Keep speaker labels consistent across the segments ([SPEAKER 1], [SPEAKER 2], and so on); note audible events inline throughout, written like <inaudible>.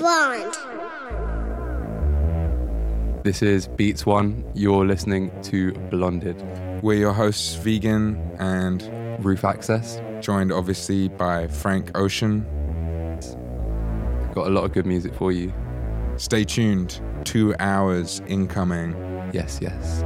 [SPEAKER 1] Blonde.
[SPEAKER 2] This is Beats One. You're listening to Blonded.
[SPEAKER 3] We're your hosts, Vegyn, and
[SPEAKER 2] Roof Access.
[SPEAKER 3] joined obviously by Frank Ocean.
[SPEAKER 2] Got a lot of good music for you.
[SPEAKER 3] Stay tuned. Two hours incoming.
[SPEAKER 2] Yes, yes.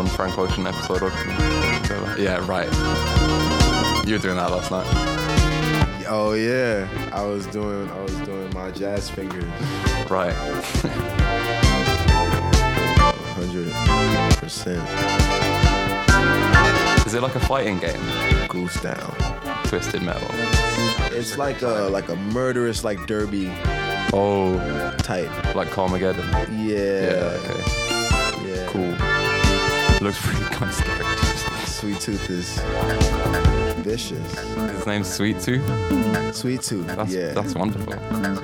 [SPEAKER 2] Non Frank Ocean episode opener. So, yeah, right. You were doing that last night.
[SPEAKER 1] Oh yeah, I was doing I was doing my jazz fingers,
[SPEAKER 2] Right.
[SPEAKER 1] hundred percent
[SPEAKER 2] Is it like a fighting game?
[SPEAKER 1] goose down.
[SPEAKER 2] Twisted Metal.
[SPEAKER 1] It's like a like a murderous like derby
[SPEAKER 2] Oh,
[SPEAKER 1] type.
[SPEAKER 2] like Carmageddon.
[SPEAKER 1] Yeah.
[SPEAKER 2] Yeah. Okay. Looks really kind of scary.
[SPEAKER 1] Sweet Tooth is vicious.
[SPEAKER 2] His name's Sweet Tooth.
[SPEAKER 1] Sweet Tooth.
[SPEAKER 2] That's
[SPEAKER 1] yeah.
[SPEAKER 2] that's wonderful. That's.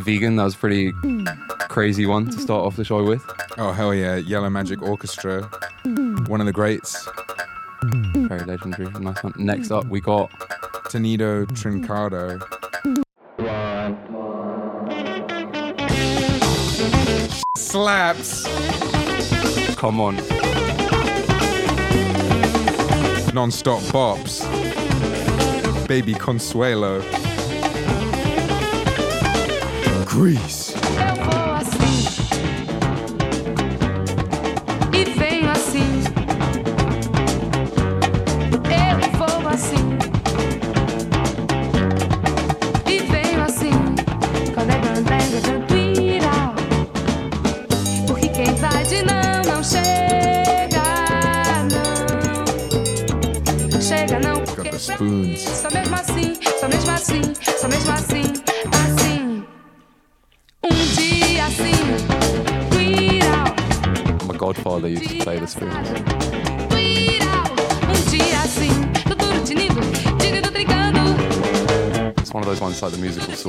[SPEAKER 2] Vegyn, that was pretty crazy one to start off the show with.
[SPEAKER 3] Oh, hell yeah. Yellow Magic Orchestra. One of the greats.
[SPEAKER 2] Very legendary. Nice one. Next up, we got
[SPEAKER 3] Tinindo Trincando. Slaps.
[SPEAKER 2] Come On.
[SPEAKER 3] Non-stop bops. Baby Consuelo. Grease.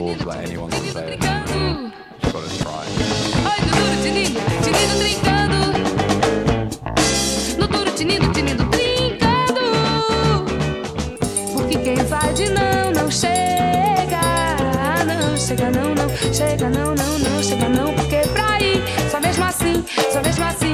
[SPEAKER 2] Sword that anyone can play it.
[SPEAKER 4] trincando.
[SPEAKER 2] Just gotta try.
[SPEAKER 4] Oi, do duro tinindo, tinindo trincando. No duro tinindo, tinindo trincando. Porque quem vai de não, não chega. Não chega, não, não. Chega, não, não, não. Chega, não. Porque pra ir, só mesmo assim, só mesmo assim,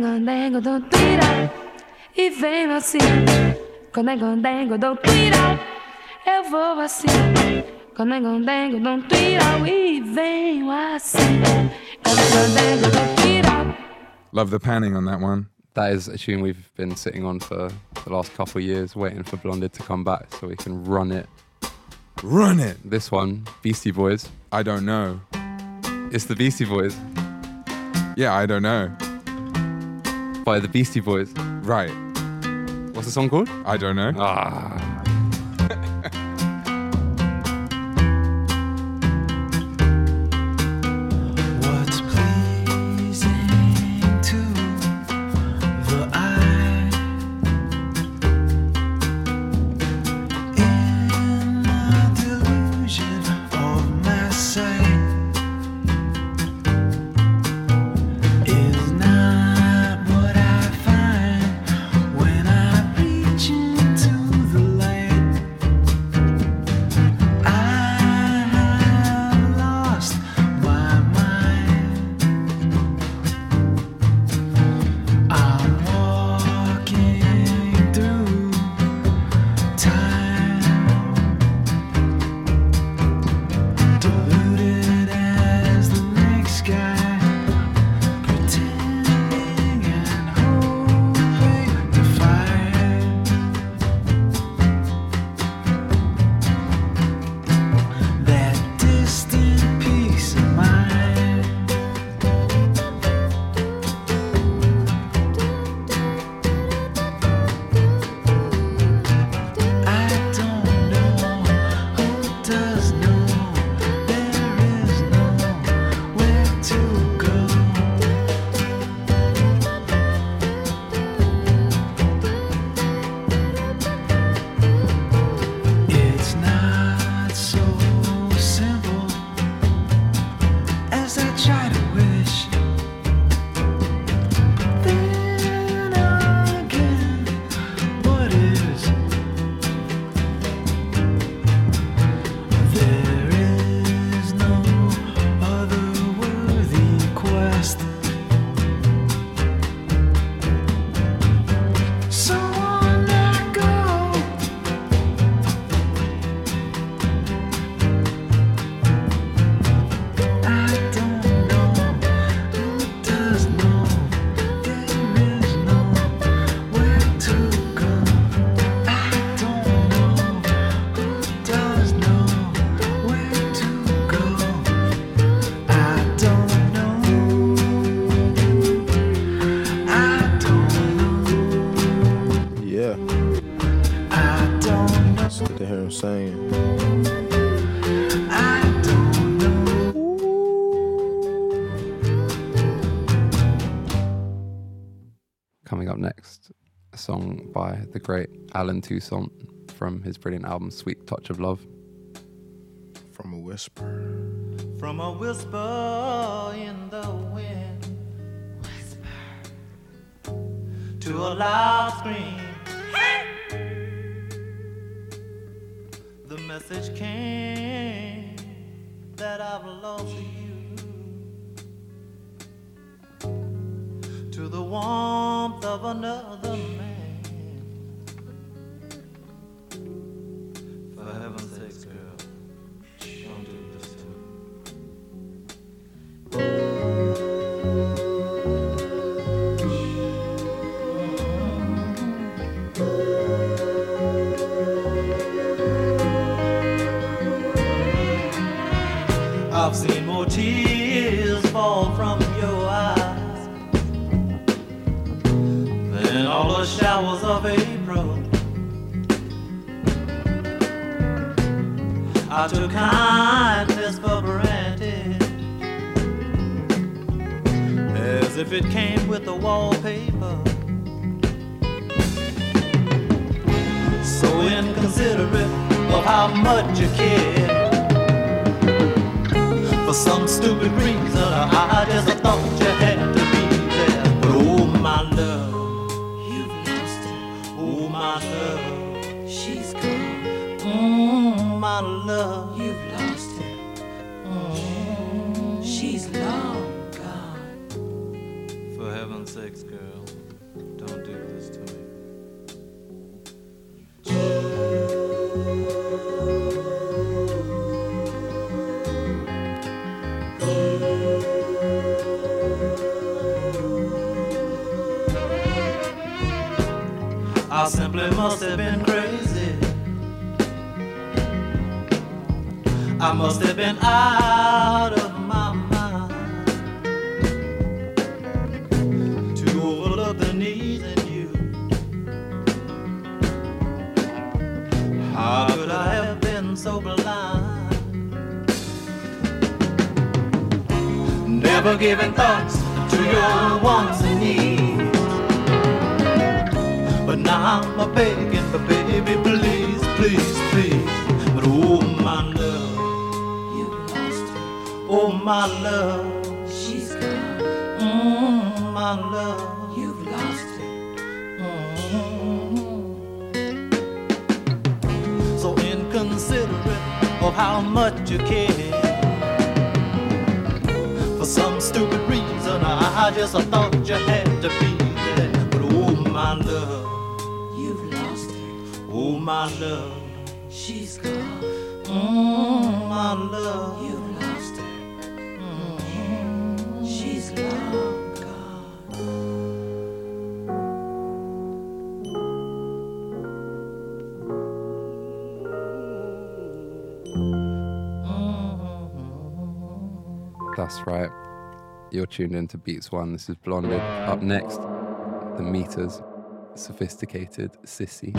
[SPEAKER 4] quando é gandengo, dou viral e venho assim. Quando é gandengo, dou viral, eu vou assim. Quando é gandengo, dou viral e venho assim. Quando é gandengo, dou viral.
[SPEAKER 3] Love the panning on that one.
[SPEAKER 2] That is a tune we've been sitting on for the last couple of years, waiting for Blonded to come back so we can run it.
[SPEAKER 3] Run it.
[SPEAKER 2] This one, Beastie Boys.
[SPEAKER 3] I don't know.
[SPEAKER 2] It's the Beastie Boys
[SPEAKER 3] Yeah, I don't know.
[SPEAKER 2] By the Beastie Boys.
[SPEAKER 3] Right.
[SPEAKER 2] What's the song called?
[SPEAKER 3] I don't know.
[SPEAKER 2] Ah. Allen Toussaint from his brilliant album Sweet Touch of Love.
[SPEAKER 1] From a whisper.
[SPEAKER 5] From a whisper so blind? Never giving thoughts to your wants and needs. But now I'm a begging for baby, please, please, please. But oh my love, you lost her. Oh my love, she's gone. Mm, my love, how much you care. For some stupid reason, I just thought you had to be there. But oh my love. You've lost her. Oh, my love. She's gone. Mm, my love.
[SPEAKER 2] That's right. You're tuned into Beats One. This is Blonded. Up next, the meters, sophisticated
[SPEAKER 3] Cissy.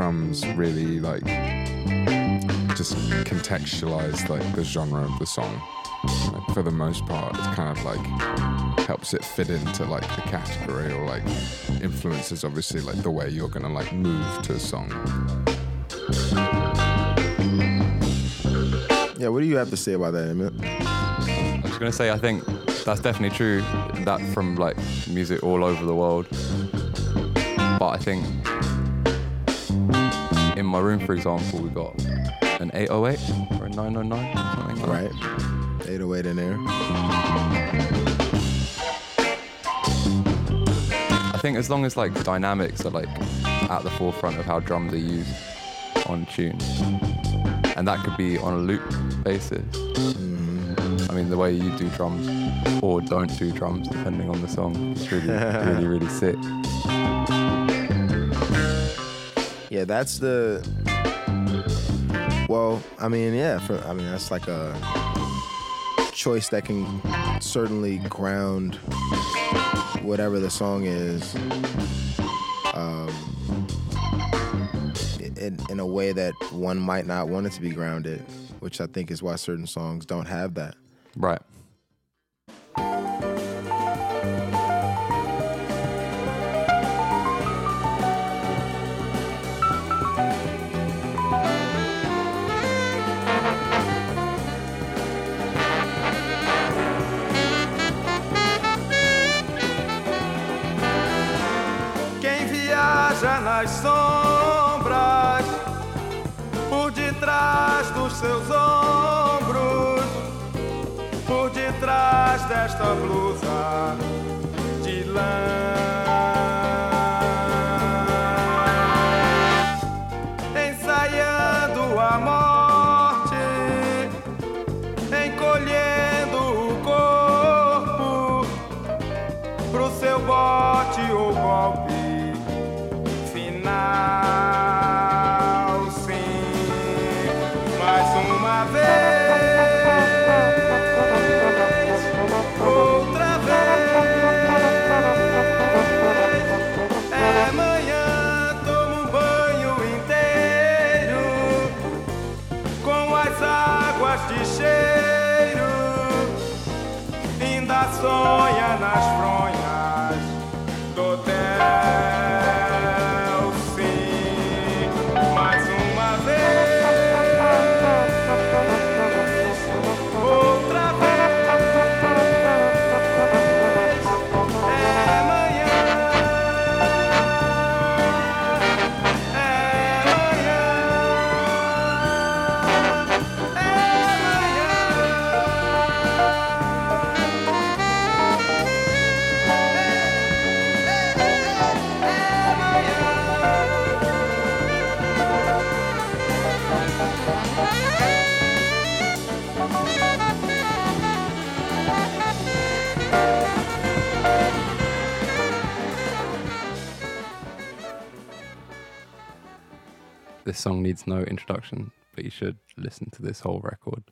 [SPEAKER 3] Drums really like just contextualize like the genre of the song. Like, for the most part, it's kind of like helps it fit into like the category or like influences obviously like the way you're gonna like move to a song.
[SPEAKER 1] Yeah, what do you have to say about that, Emmett?
[SPEAKER 2] I was going to say, I think that's definitely true. That from like music all over the world. But I think in my room, for example, we got an 808 or a 909, something like.
[SPEAKER 1] Right. 808 in there.
[SPEAKER 2] I think as long as like dynamics are like at the forefront of how drums are used on tune, and that could be on a loop basis. Mm-hmm. I mean, the way you do drums or don't do drums, depending on the song, is really, really, really sick.
[SPEAKER 1] Yeah, that's the. Well, I mean, yeah, for, I mean that's like a choice that can certainly ground whatever the song is, um, in, in a way that one might not want it to be grounded, which I think is why certain songs don't have that.
[SPEAKER 2] Right.
[SPEAKER 6] Nas sombras, por detrás dos seus ombros, por detrás desta blusa de lã,
[SPEAKER 2] song needs no introduction, but you should listen to this whole record.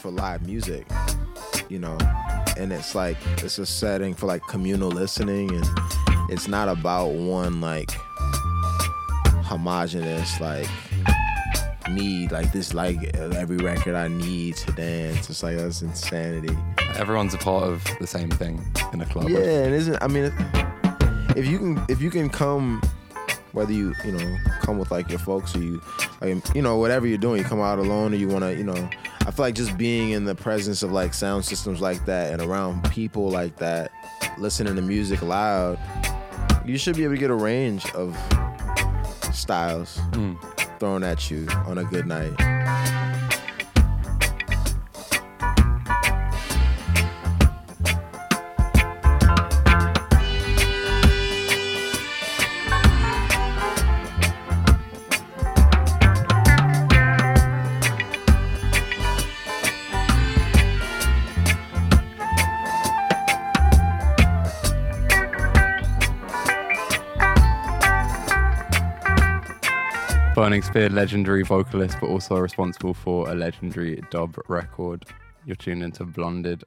[SPEAKER 1] For live music, you know, and it's like it's a setting for like communal listening, and it's not about one like homogenous like need like this like every record I need to dance. It's like that's insanity.
[SPEAKER 7] Everyone's a part of the same thing in a club.
[SPEAKER 1] Yeah, and isn't I mean, if you can if you can come, whether you you know come with like your folks or you, like, you know whatever you're doing, you come out alone or you want to you know, feel like just being in the presence of like sound systems like that and around people like that, listening to music loud, you should be able to get a range of styles hmm. thrown at you on a good night.
[SPEAKER 7] Spear, legendary vocalist, but also responsible for a legendary dub record. You're tuned into Blonded.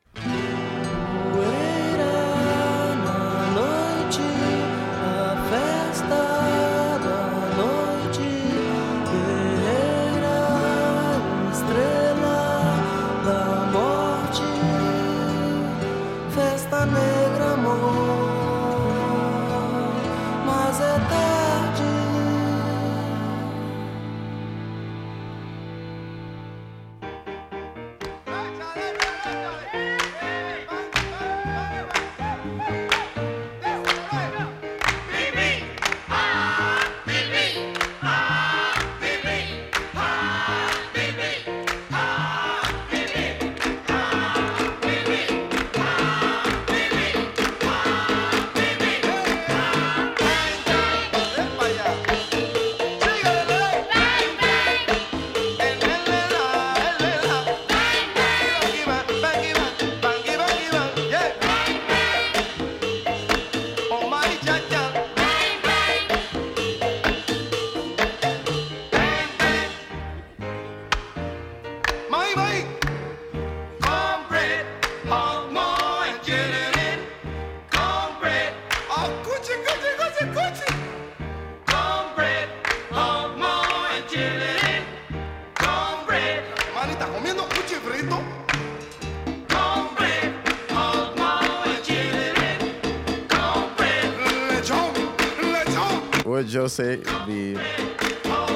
[SPEAKER 1] Say? Be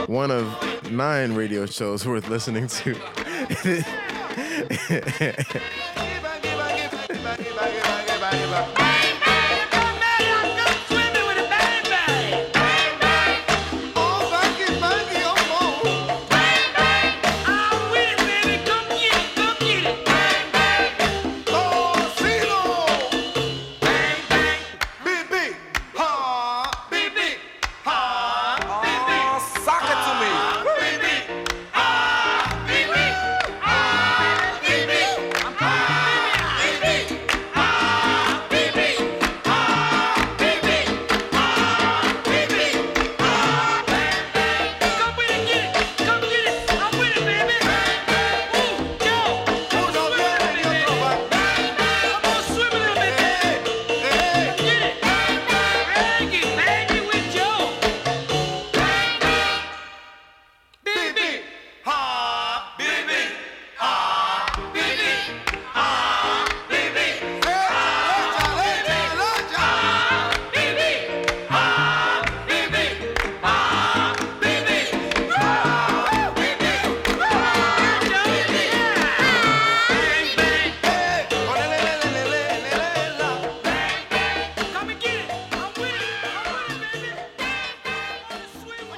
[SPEAKER 1] one of nine radio shows worth listening to. <laughs>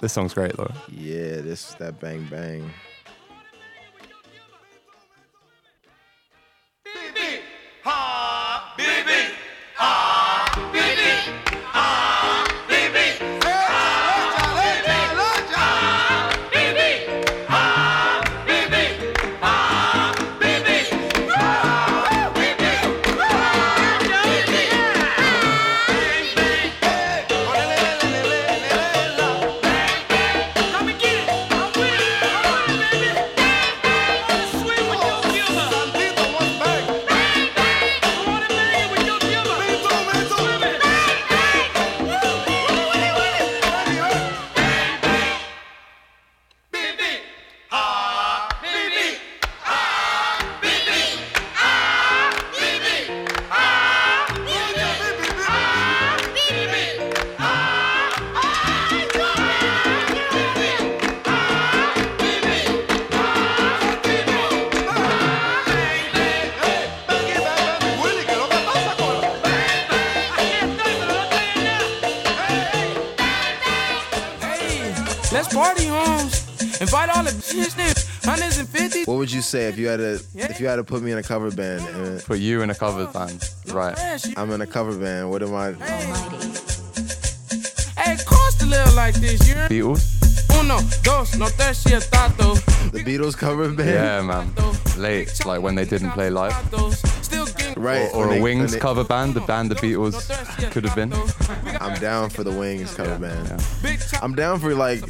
[SPEAKER 7] This song's great though.
[SPEAKER 1] yeah, this that bang bang. Say if you had to if you had to put me in a cover band and
[SPEAKER 2] Put you in a cover band, right?
[SPEAKER 1] I'm in a cover band? What am I?
[SPEAKER 8] Hey, it costs to live like this, you heard?
[SPEAKER 2] Beatles?
[SPEAKER 8] Uno, dos, no tres, she a tato.
[SPEAKER 1] The Beatles cover band?
[SPEAKER 2] Yeah, man. Late, like when they didn't play live.
[SPEAKER 1] Right.
[SPEAKER 2] Or
[SPEAKER 1] when
[SPEAKER 2] a
[SPEAKER 1] they-
[SPEAKER 2] Wings
[SPEAKER 1] they-
[SPEAKER 2] cover band, the band the Beatles could have been.
[SPEAKER 1] I'm down for the Wings cover band.
[SPEAKER 8] big
[SPEAKER 1] I'm down for like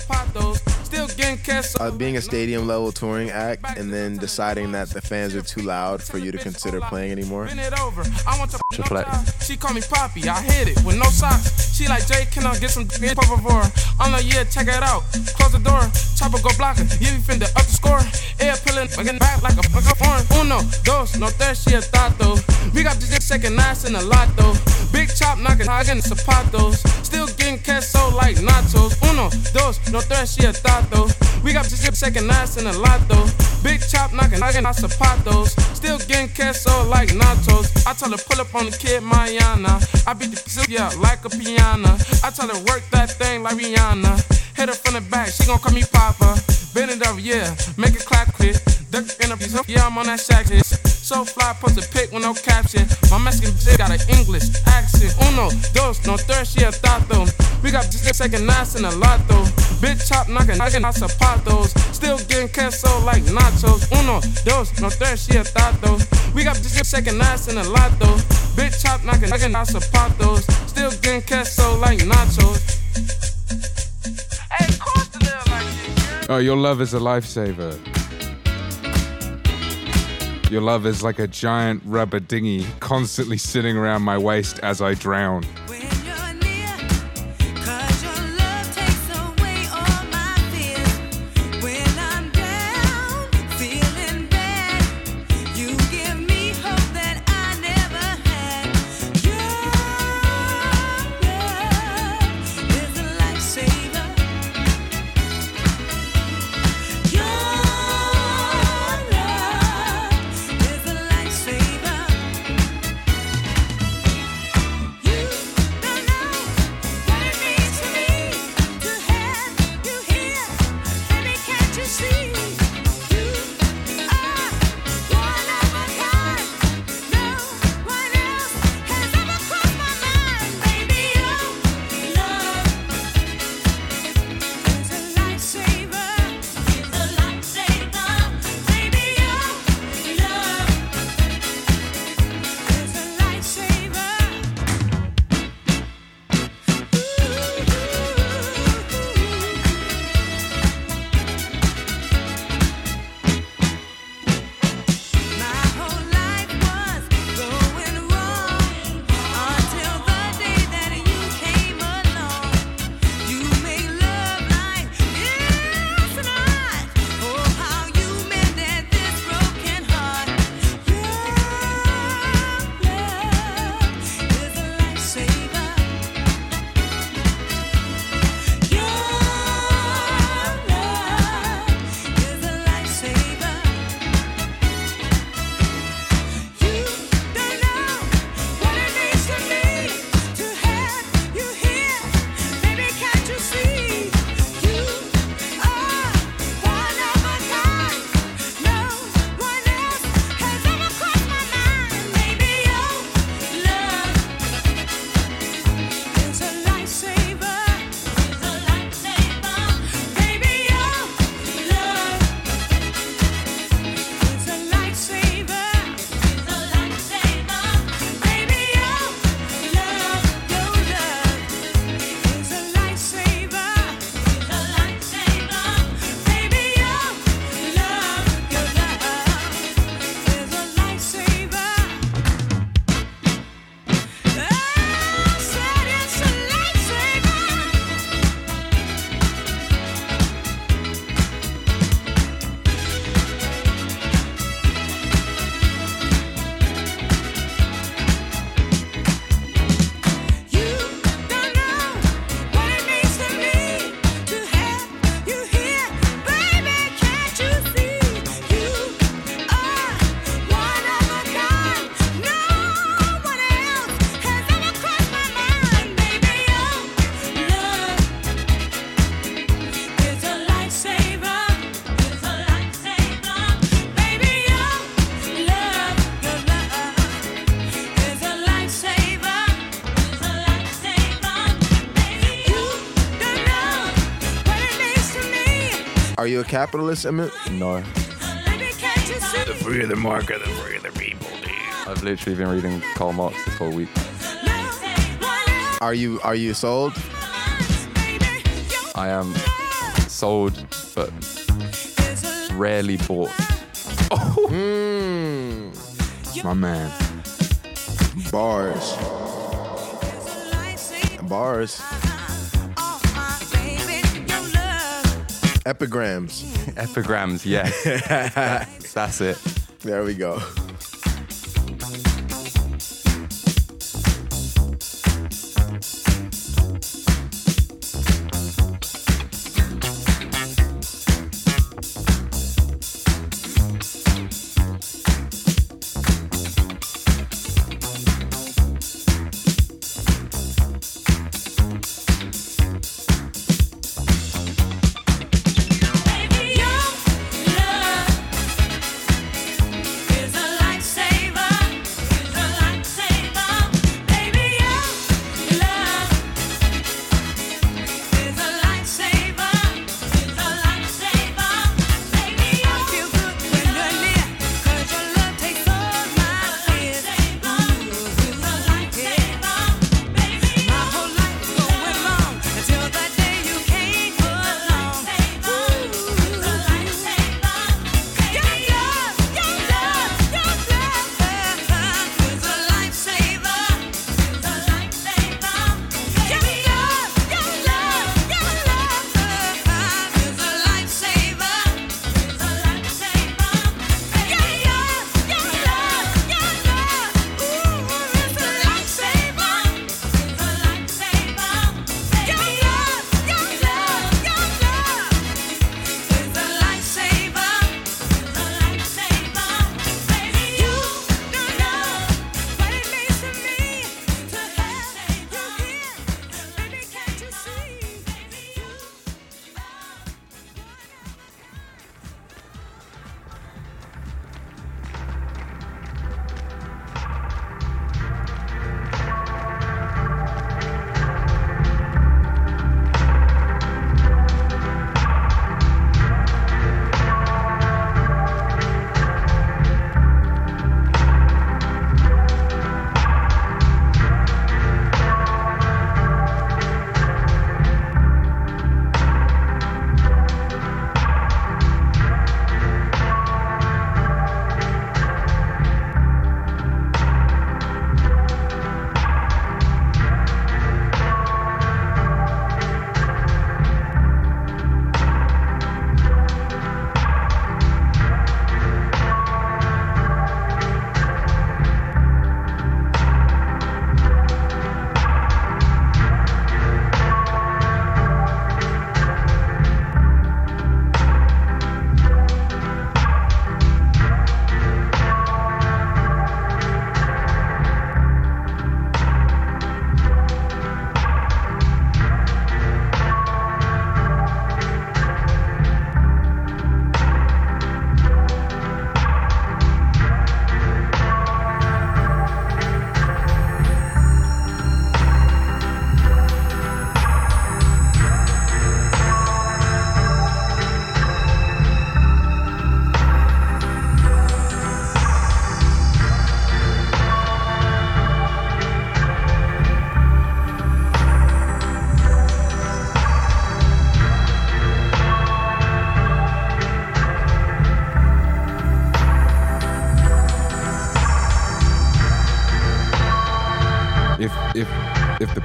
[SPEAKER 1] uh, being a stadium level touring act and then deciding that the fans are too loud for you to consider playing anymore.
[SPEAKER 8] Bend it over. I want to
[SPEAKER 2] To flex.
[SPEAKER 8] She call me Poppy. I hit it with no socks. She like Jay, can I get some <laughs> dick por favor? I'm like, yeah, check it out. Close the door. Chopper go block it. Yeah, we finna up the score. Air pillin', again back like a like a foreign. Uno, dos, no tres, she a tato. We got this second nice in a lot though. Big chop knocking, hogging zapatos. Still getting queso like nachos. Uno, dos, no tres, she a tato. We got this second nice in a lot though. Big chop knocking, hogging our zapatos. Still getting queso like nachos. I tell her pull up on the kid Mayana. I beat the piece yeah like a piano. I tell her work that thing like Rihanna. Hit her from the back, she gon' call me Papa. Bend it over, yeah, make it clap quick. Duck in a piece yeah, I'm on that shack shit. So fly, post a pic with no caption. My Mexican bitch got an English accent. Uno, dos, no third, she a tato. We got just second nice in a lotto. Big chop knocking, knocking our zapatos. Still getting queso like nachos. Uno, dos, no third, she a tato. We got just second nice in a lotto. Big chop knocking, knocking our zapatos. Still getting queso like nachos. Hey, of course to live like this.
[SPEAKER 3] Oh, your love is a lifesaver. Your love is like a giant rubber dinghy constantly sitting around my waist as I drown.
[SPEAKER 9] Capitalist, Emmett?
[SPEAKER 2] No.
[SPEAKER 9] The free of the market, the free of the people.
[SPEAKER 2] I've literally been reading Karl Marx this whole week.
[SPEAKER 9] Are you are you sold?
[SPEAKER 2] I am sold, but rarely bought.
[SPEAKER 9] Mm,
[SPEAKER 3] My man.
[SPEAKER 9] bars. Bars. Epigrams.
[SPEAKER 2] Epigrams, yes. <laughs> That's it.
[SPEAKER 9] There we go.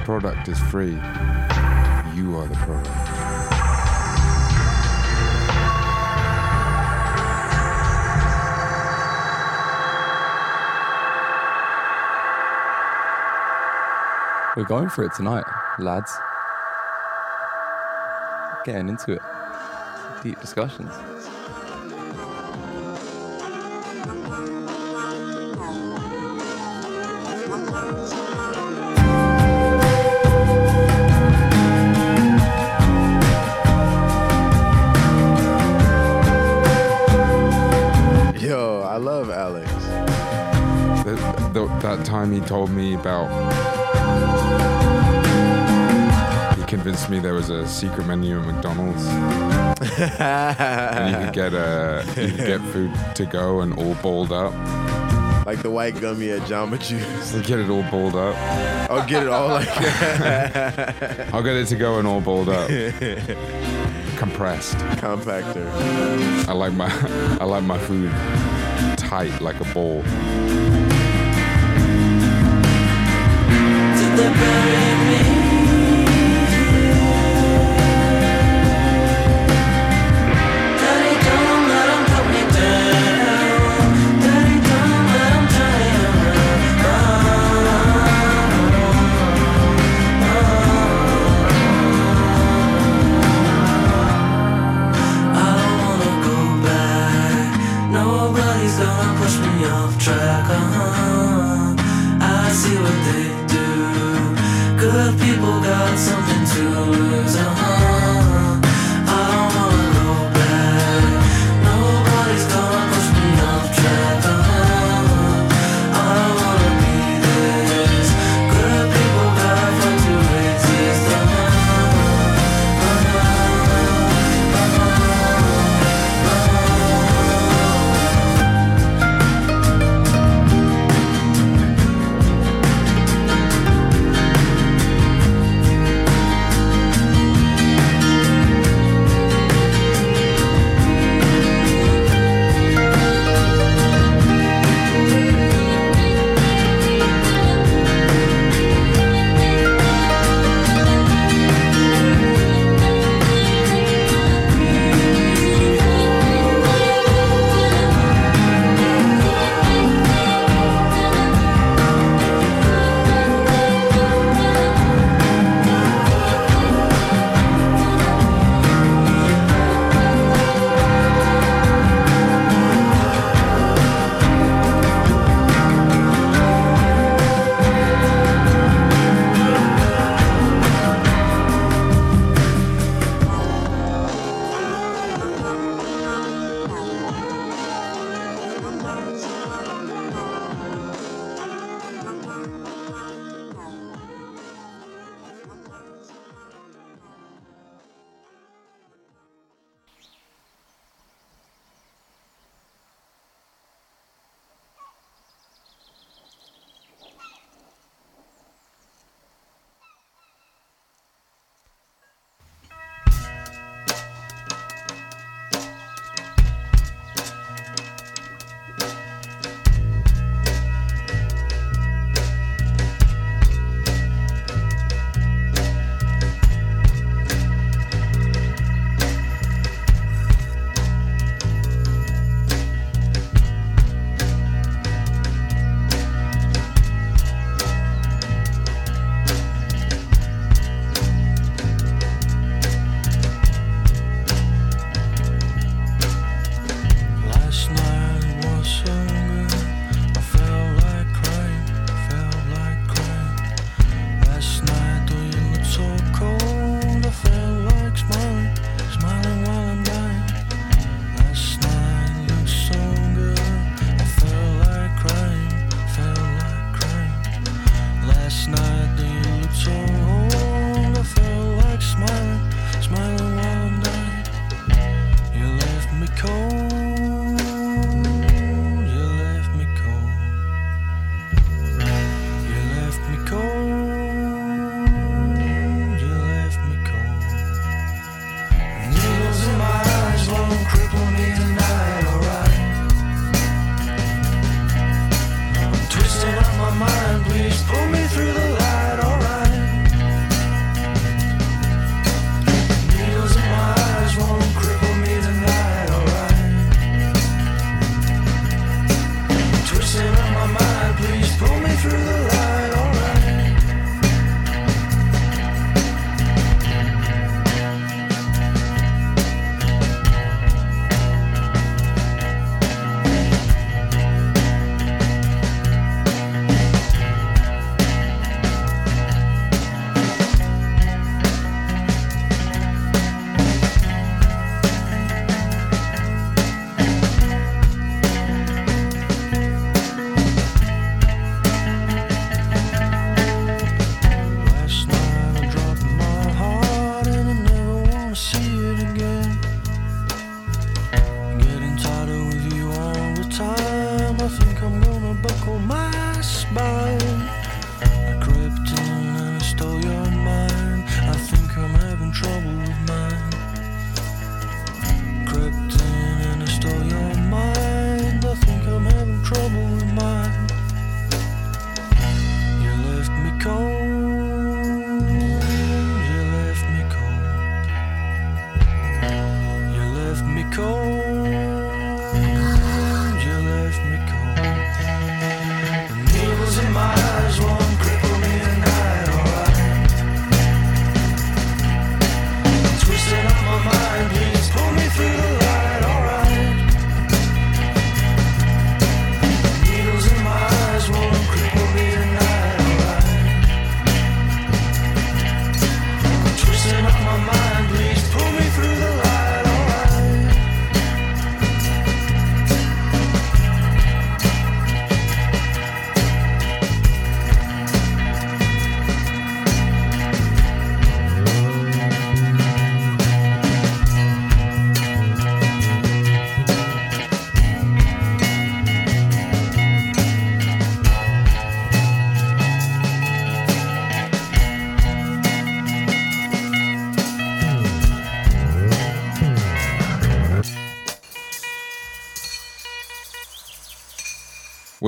[SPEAKER 3] Product is free, you are the product.
[SPEAKER 2] We're going for it tonight, lads. Getting into it. Deep discussions.
[SPEAKER 3] Time he told me about he convinced me there was a secret menu at McDonald's, and you could get a you could get food to go and all balled up.
[SPEAKER 1] like the white gummy at Jamba Juice.
[SPEAKER 3] Get it all balled up.
[SPEAKER 1] I'll get it all like <laughs>
[SPEAKER 3] I'll get it to go and all balled up, compressed.
[SPEAKER 1] compactor.
[SPEAKER 3] I like my <laughs> I like my food tight like a ball.
[SPEAKER 10] Nobody's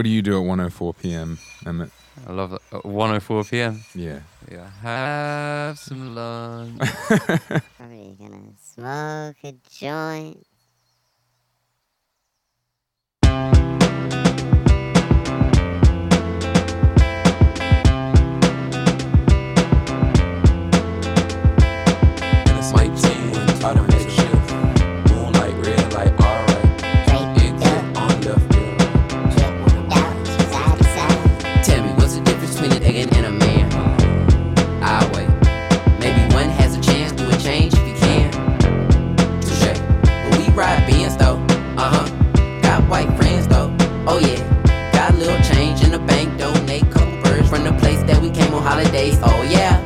[SPEAKER 10] do you
[SPEAKER 3] do at 104 p.m., Emmett?
[SPEAKER 2] I love that. At 104 p.m.
[SPEAKER 3] Yeah.
[SPEAKER 2] Yeah, have some lunch. <laughs> <laughs>
[SPEAKER 11] Probably gonna smoke a joint.
[SPEAKER 12] Holidays. Oh yeah.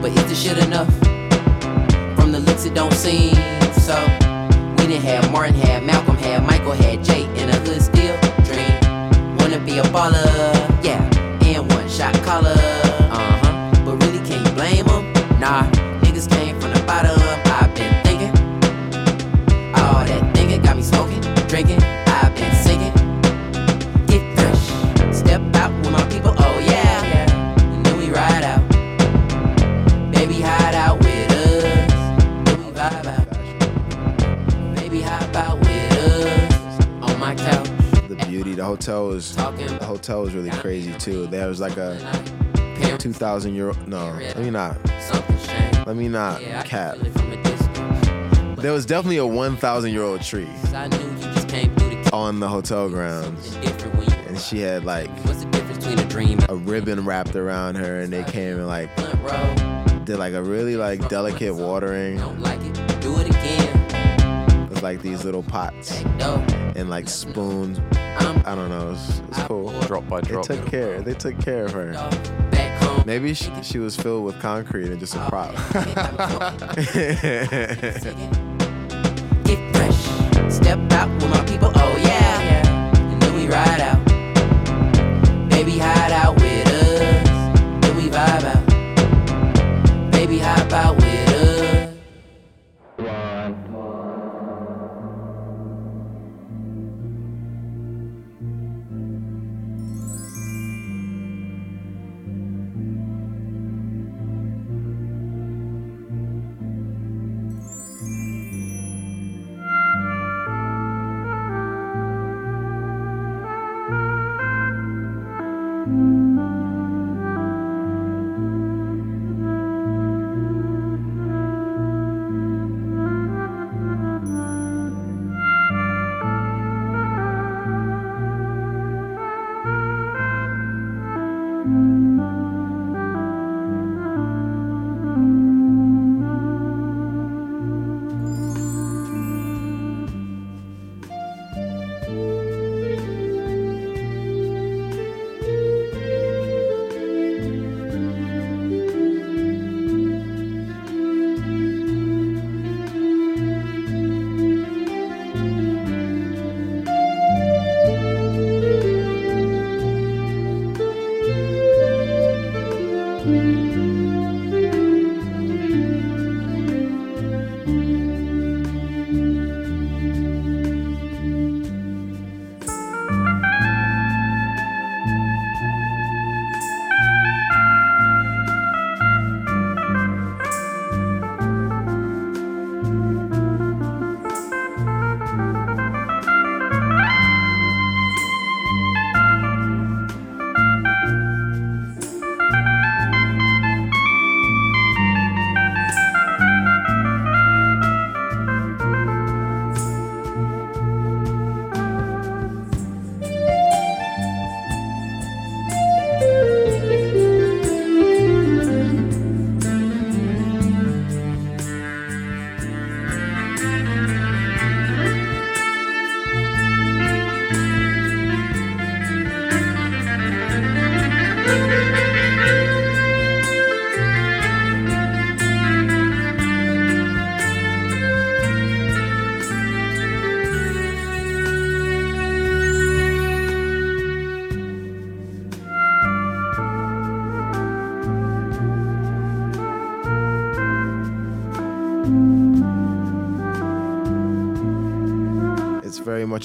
[SPEAKER 12] But is this shit enough? From the looks, it don't seem so. We didn't have Martin, had Malcolm, had Michael, had Jay in a hood still dream. Wanna be a baller, yeah, and one shot caller, The
[SPEAKER 1] hotel was the hotel was really crazy too. There was like a two thousand euro. No, let me not. Let me not cap. There was definitely a one thousand year old tree
[SPEAKER 12] I knew you just came through the
[SPEAKER 1] on the hotel grounds, and she had like
[SPEAKER 12] a
[SPEAKER 1] a ribbon wrapped around her, and they came and like did like a really like delicate watering.
[SPEAKER 12] Do it again.
[SPEAKER 1] With like these little pots and like spoons. I don't know. It's, it's cool.
[SPEAKER 2] Drop by drop.
[SPEAKER 1] They took care. They took care of her. Maybe she, she was filled with concrete and just a oh, prop. <laughs>
[SPEAKER 12] Get fresh. Step out with my people. Oh yeah. And then we ride out. Baby, hide out with us. Then we vibe out. Baby, hop out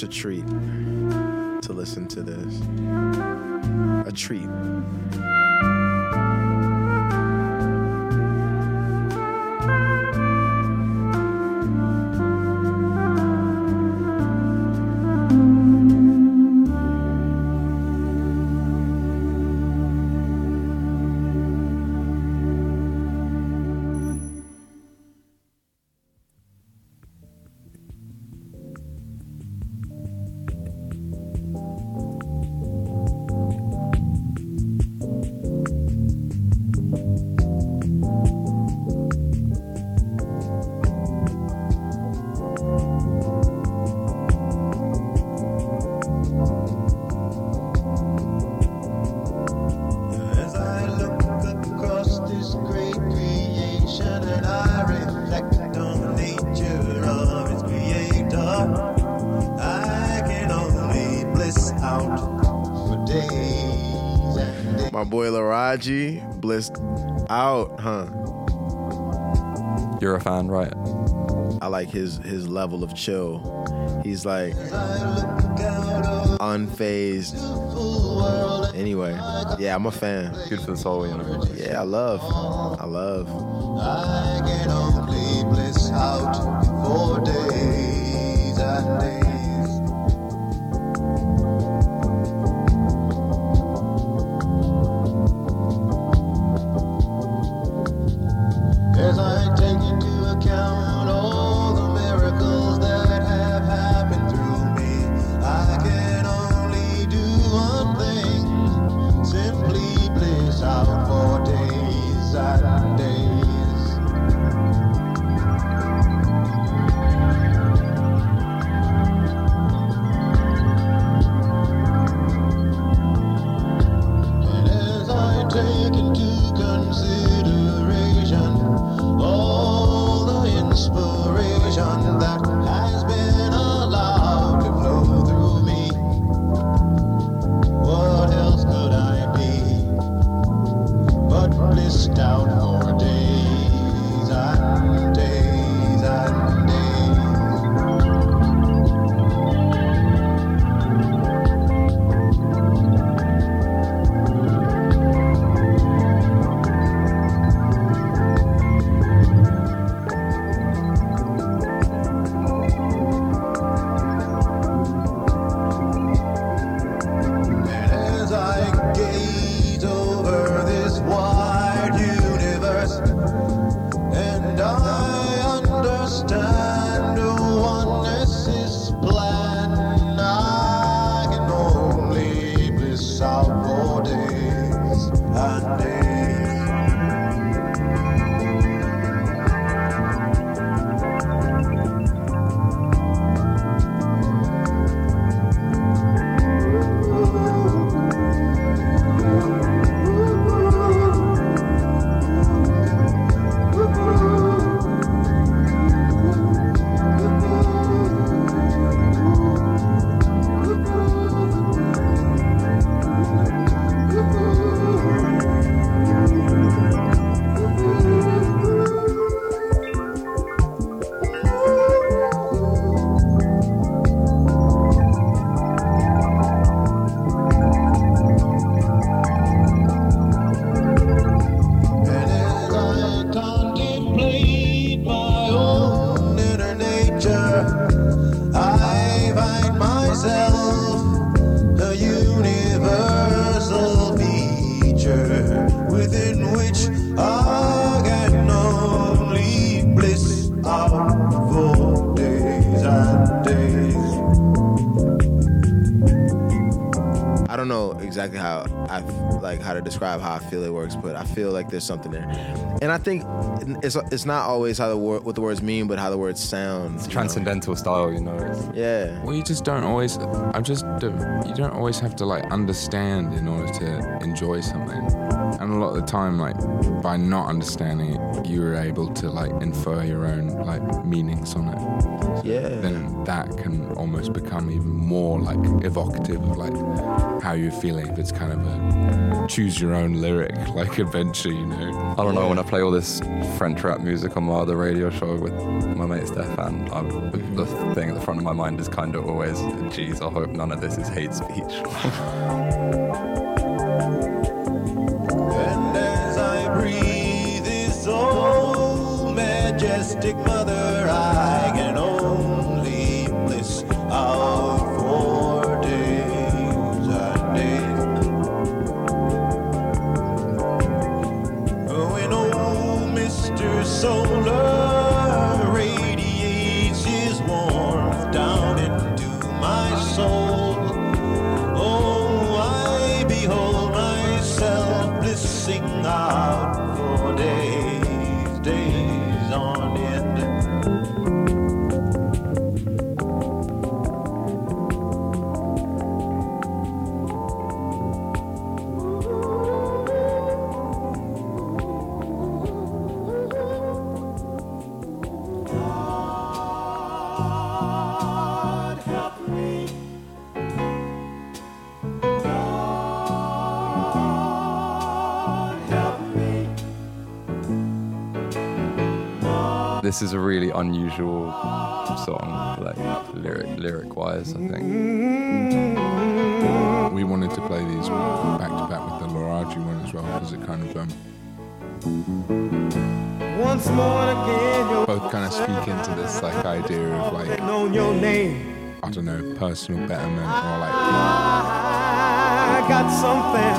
[SPEAKER 1] treat boy Laraji blissed out, huh?
[SPEAKER 2] You're a fan, right?
[SPEAKER 1] I like his his level of chill. He's like unfazed. Anyway, yeah, I'm a fan.
[SPEAKER 2] Good for the soul, you know.
[SPEAKER 1] Yeah, I love. I love.
[SPEAKER 5] I can only bliss out for days
[SPEAKER 1] exactly how I like how to describe how I feel it works, but I feel like there's something there, and I think it's it's not always how the word what the words mean, but how the words sound. you know?
[SPEAKER 2] Transcendental style, you know.
[SPEAKER 1] Yeah.
[SPEAKER 3] Well, you just don't always. I'm just. You don't always have to like understand in order to enjoy something. And And a lot of the time, like by not understanding it, you were able to like infer your own like meanings on it.
[SPEAKER 1] Yeah.
[SPEAKER 3] Then that can almost become even more like evocative of like how you're feeling. If it's kind of a choose your own lyric <laughs> like adventure, you know.
[SPEAKER 2] I don't know. When I play all this French rap music on my other radio show with my mate Stefan, I, the, the thing at the front of my mind is kind of always, "Geez, I hope none of this is hate speech." <laughs>
[SPEAKER 5] And as I breathe this old majestic mother, out for days, days
[SPEAKER 2] this is a really unusual song, like lyric lyric wise. I think.
[SPEAKER 3] We wanted to play these back to back with the Laraji one as well because it kind of um,
[SPEAKER 5] Once more again,
[SPEAKER 3] both kind of speak into this like idea of like
[SPEAKER 5] known your name.
[SPEAKER 3] I don't know personal betterment or like
[SPEAKER 5] I got something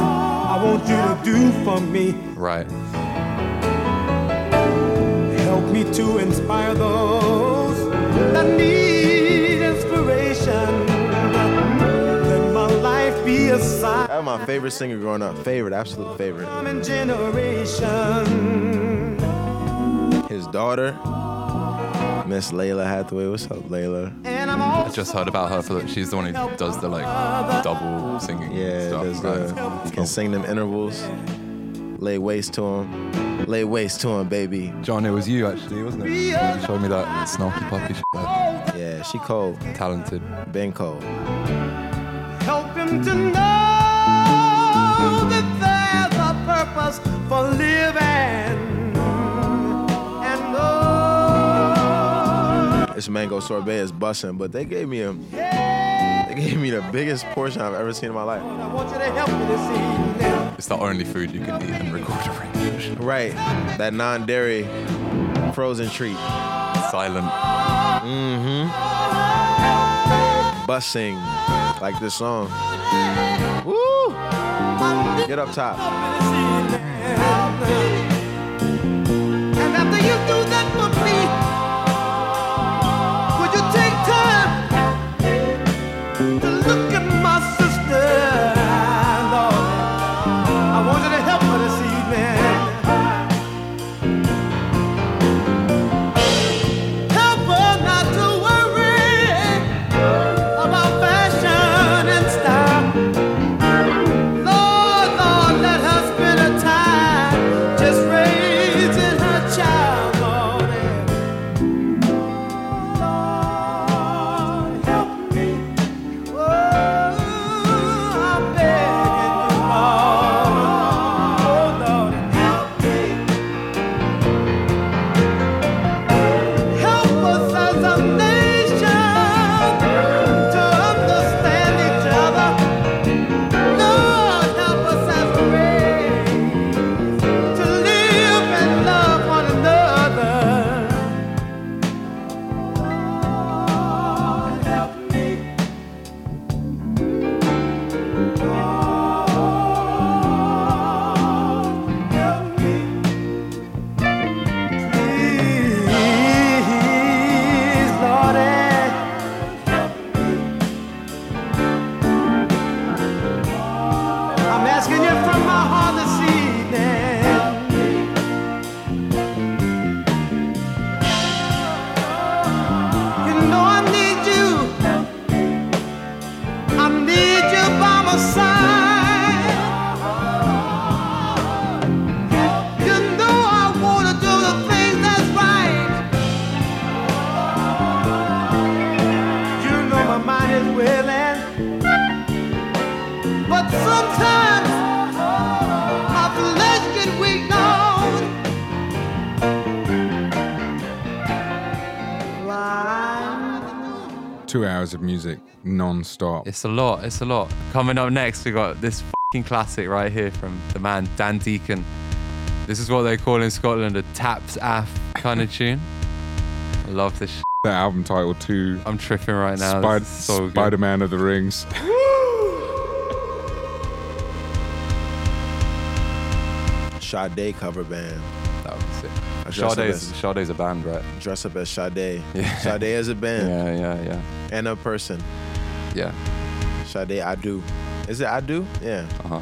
[SPEAKER 5] I want you to do for me.
[SPEAKER 2] Right.
[SPEAKER 5] Help me to inspire those that need inspiration. Let my life be a sign
[SPEAKER 1] That was my favorite singer growing up. Favorite, absolute favorite.
[SPEAKER 5] coming generation.
[SPEAKER 1] His daughter, Miss Lalah Hathaway. What's up,
[SPEAKER 5] Lalah? I'm
[SPEAKER 2] just heard about her for the, she's the one who does the like double singing
[SPEAKER 1] Yeah,
[SPEAKER 2] stuff.
[SPEAKER 1] there's
[SPEAKER 2] right?
[SPEAKER 1] the, can sing them intervals. Lay waste to him. Lay waste to him, baby.
[SPEAKER 2] John, it was you actually, wasn't it? You showed me that snarky puppy shit.
[SPEAKER 1] Yeah, she cold.
[SPEAKER 2] Talented.
[SPEAKER 1] Ben cold.
[SPEAKER 5] help him to know that there's a purpose for living. And oh,
[SPEAKER 1] This mango sorbet is busting, but they gave me a they gave me the biggest portion I've ever seen in my life.
[SPEAKER 5] I want you to help me this evening.
[SPEAKER 2] It's the only food you can eat and record a radio.
[SPEAKER 1] Right, that non-dairy frozen treat.
[SPEAKER 2] Silent.
[SPEAKER 1] Mm-hmm. Busing like this song. Woo! Get up top.
[SPEAKER 3] Hours of music non-stop.
[SPEAKER 13] It's a lot. It's a lot. Coming up next, we got this fucking classic right here from the man Dan Deacon. This is what they call in Scotland a taps aff kind of tune. I love this. Sh-
[SPEAKER 3] The album title too.
[SPEAKER 13] I'm tripping right now.
[SPEAKER 3] Spider-
[SPEAKER 13] so
[SPEAKER 3] Spider-Man of the Rings. <laughs>
[SPEAKER 1] Sade cover band.
[SPEAKER 13] That would be sick.
[SPEAKER 1] I dress up
[SPEAKER 13] Sade's,
[SPEAKER 1] as-
[SPEAKER 13] Sade's a band, right?
[SPEAKER 1] Dress up as Sade.
[SPEAKER 13] Yeah.
[SPEAKER 1] Sade as a band <laughs>
[SPEAKER 13] Yeah, yeah, yeah.
[SPEAKER 1] and a person.
[SPEAKER 13] Yeah.
[SPEAKER 1] Sade I do. Is it I do? Yeah.
[SPEAKER 13] Uh huh.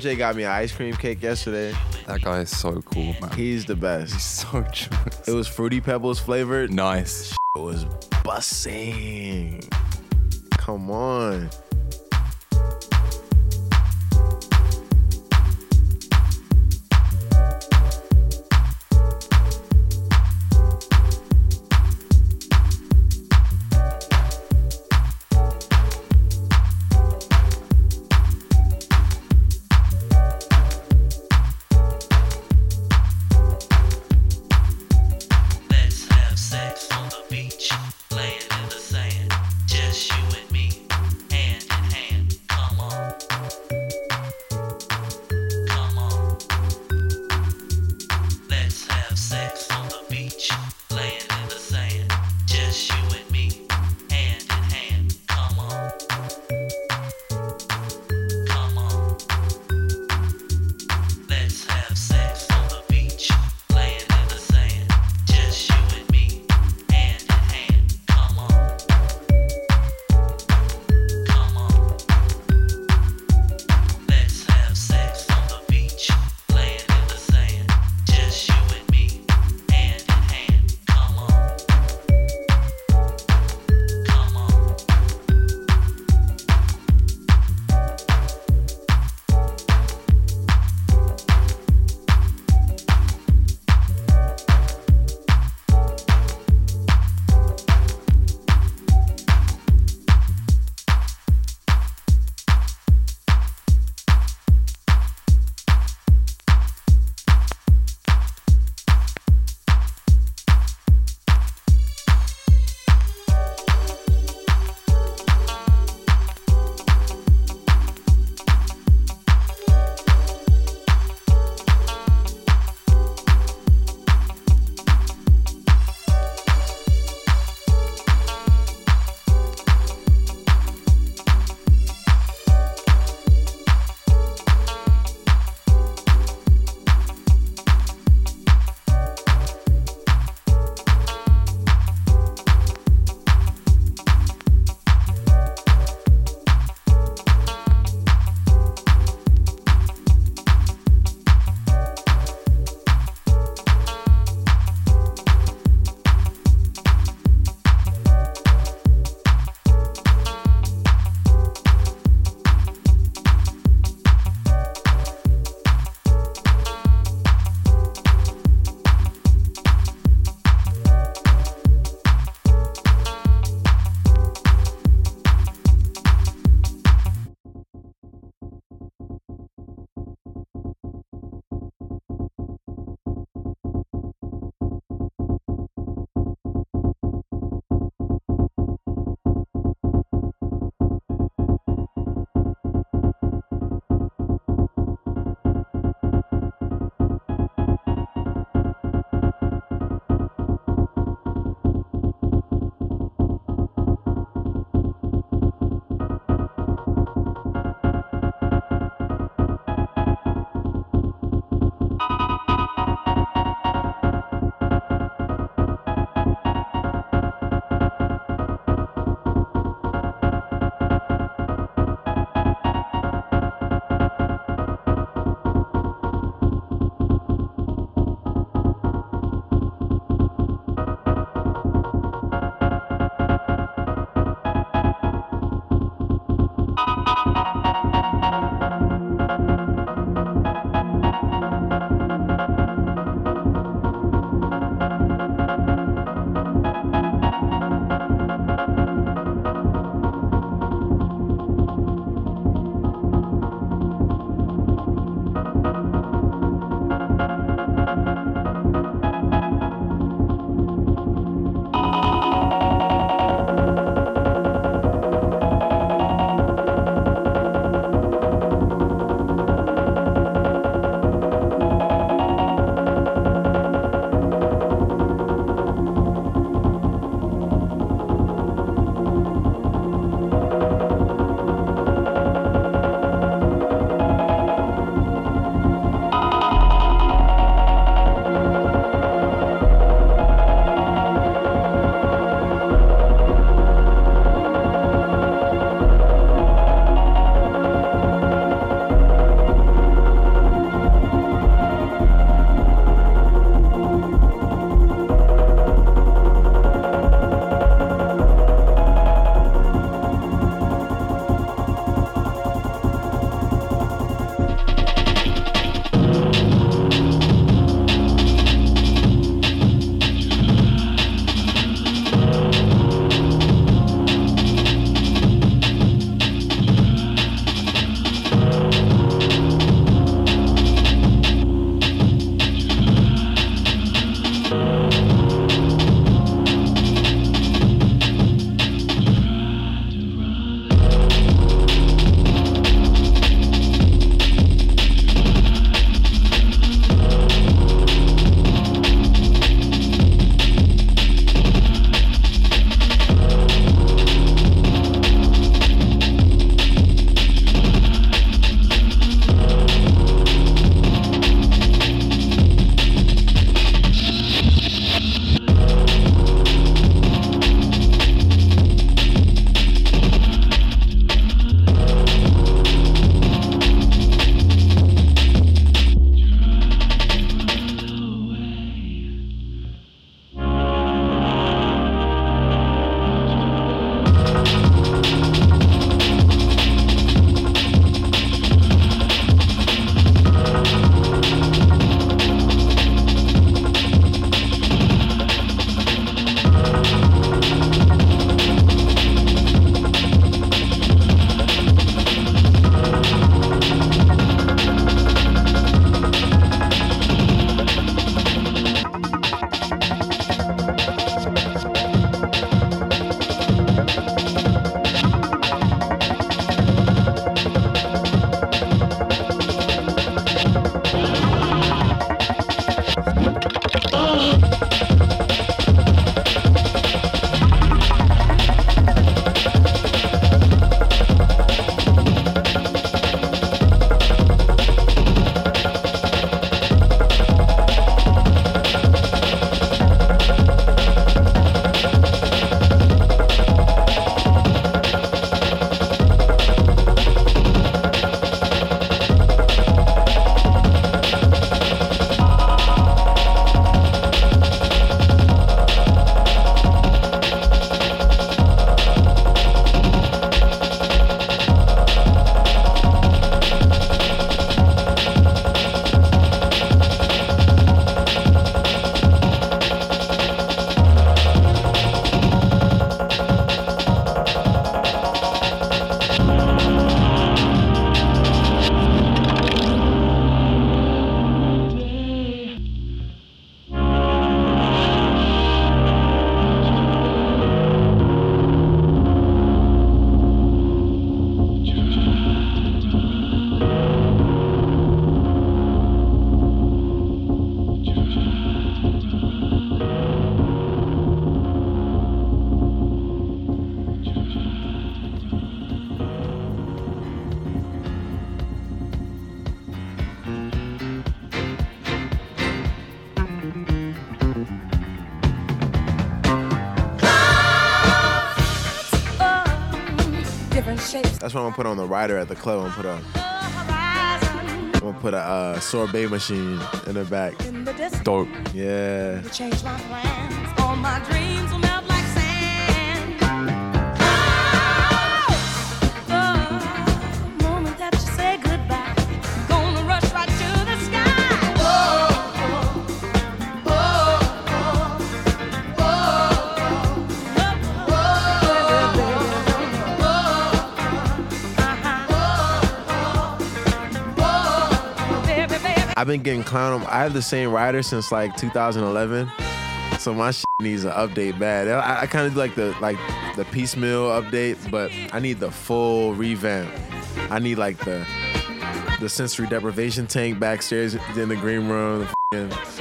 [SPEAKER 1] Moj got me an ice cream cake yesterday.
[SPEAKER 13] That guy is so cool, man.
[SPEAKER 1] He's the best.
[SPEAKER 13] He's so choice.
[SPEAKER 1] It was fruity pebbles flavored.
[SPEAKER 13] Nice.
[SPEAKER 1] It was bussing. Come on.
[SPEAKER 9] That's what I'm gonna put on the rider at the club. I'm gonna put a I'm gonna put a uh, sorbet machine in the back.
[SPEAKER 14] Dope.
[SPEAKER 9] Yeah. I've been getting clowned. I have the same rider since like 2011, so my shit needs an update bad. I, I kind of like the like the piecemeal update, but I need the full revamp. I need like the the sensory deprivation tank backstairs in the green room. The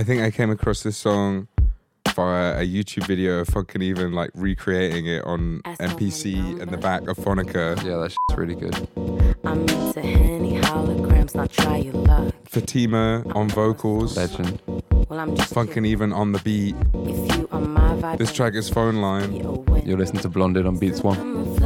[SPEAKER 3] I think I came across this song via a YouTube video of Funkineven like recreating it on MPC in the back of Phonica.
[SPEAKER 14] Yeah, that shit's really good.
[SPEAKER 15] I'm into Henny holograms, not try your luck.
[SPEAKER 3] Fatima on vocals.
[SPEAKER 14] Legend.
[SPEAKER 15] Well, I'm just
[SPEAKER 3] Funkineven on the beat.
[SPEAKER 15] if you are my vibe.
[SPEAKER 3] This track is Phone Line.
[SPEAKER 14] You're listening to Blonded on Beats One.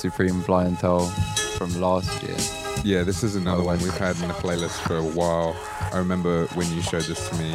[SPEAKER 2] Supreme Blientele from last year.
[SPEAKER 3] Yeah, this is another one oh. we've had in the playlist for a while. I remember when you showed this to me.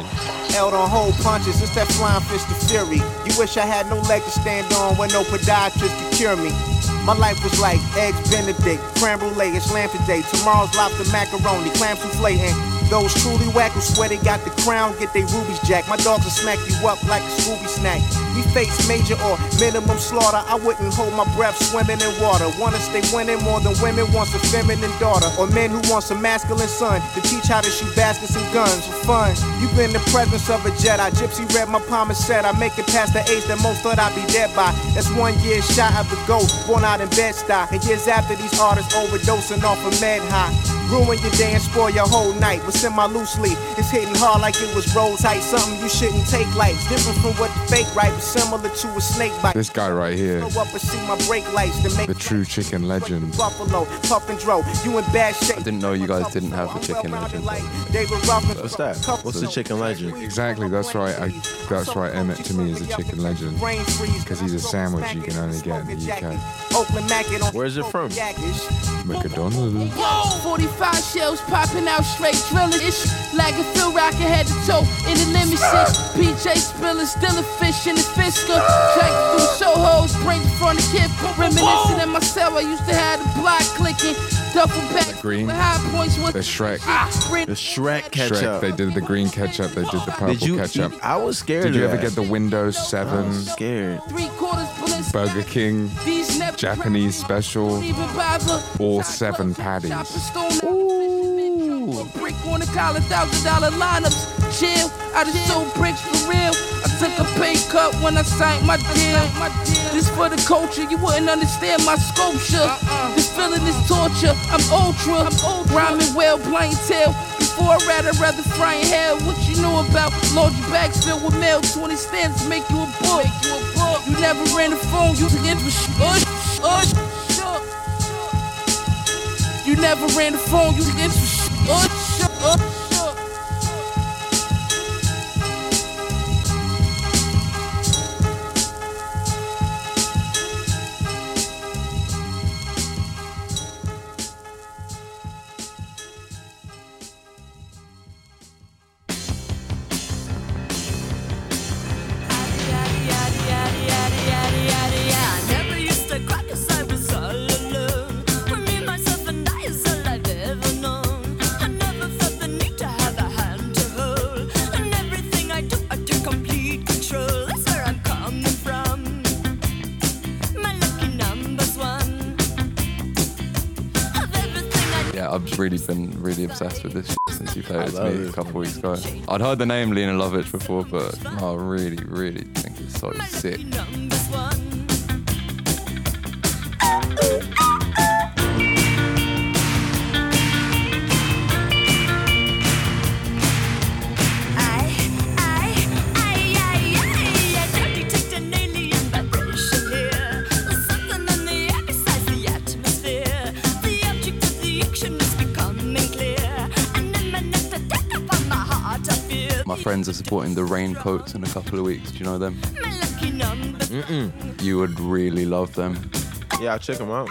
[SPEAKER 16] Held on hold punches, it's that flying fist of fury. You wish I had no leg to stand on when no podiatrist could cure me. My life was like eggs Benedict, creme brulee, it's lamb today. Tomorrow's lobster macaroni, clam souffle, and those truly whack who swear they got the crown, get they rubies jack. My dogs will smack you up like a Scooby snack. We face major or minimum slaughter. I wouldn't hold my breath swimming in water. Wanna stay winning more than women wants a feminine daughter. Or men who wants a masculine son to teach how to shoot baskets and guns for fun. You been the presence of a Jedi. Gypsy read my palm and said I make it past the age that most thought I'd be dead by. That's one year shy of the ghost, born out in Bed-Stuy. And years after these artists overdosing off of med high. Ruin your day and spoil your whole night. What's in my loose leaf? It's hitting hard like it was rose height. Something you shouldn't take light. Different from what the fake right, but similar to a snake bite.
[SPEAKER 3] This guy right here,
[SPEAKER 16] Go up and see my brake lights to make
[SPEAKER 3] the true chicken legend.
[SPEAKER 16] Buffalo, puff and dro. You in bad shape.
[SPEAKER 2] I didn't know you guys didn't have the chicken legend.
[SPEAKER 16] David
[SPEAKER 1] What's that? What's the chicken legend?
[SPEAKER 3] Exactly, that's right. I, that's right. Emmett to me is a chicken legend because he's a sandwich you can only get in the UK.
[SPEAKER 16] Oakland
[SPEAKER 1] Where's it from?
[SPEAKER 3] McDonald's.
[SPEAKER 17] 45 shells popping out straight drilling. Ish, like a Phil Rocker head to toe in the nemesis. PJ spilling, still a fish in the fisker. Jack through Soho's, bring from the kid. Reminiscing in my cell, I used to have the block clicking. duffel bag
[SPEAKER 3] The green.
[SPEAKER 17] with high points with
[SPEAKER 3] The Shrek.
[SPEAKER 17] Green-
[SPEAKER 18] The Shrek
[SPEAKER 3] Shrek. They did the green ketchup. They did the purple
[SPEAKER 18] Did you?
[SPEAKER 3] ketchup.
[SPEAKER 18] I was scared.
[SPEAKER 3] Did you ever
[SPEAKER 18] that.
[SPEAKER 3] get the Windows Seven?
[SPEAKER 18] Scared.
[SPEAKER 17] Three quarters.
[SPEAKER 3] Burger King Japanese special.
[SPEAKER 17] don't even bother.
[SPEAKER 3] All seven patties.
[SPEAKER 17] Ooh. Brick on the collar, thousand dollar lineups. Chill, I just sold bricks for real. I took a pay cut when I signed my deal. This for the culture, you wouldn't understand my sculpture. Uh-uh. This feeling is torture. I'm ultra, I'm. Rhyming well, plain tale. Before I rather rather fry in hell. What you know about large bags filled with mail? 20 stamps make you a book. You never ran the phone, you took it for sh- sh- You never ran the phone, you took it for
[SPEAKER 2] obsessed with this since you played it to me a couple weeks ago. I'd heard the name Lene Lovich before, but I really, really think it's so sick. Friends are supporting the Raincoats in a couple of weeks. Do you know them?
[SPEAKER 18] Mm-mm.
[SPEAKER 2] You would really love them.
[SPEAKER 18] Yeah, I'll check them out.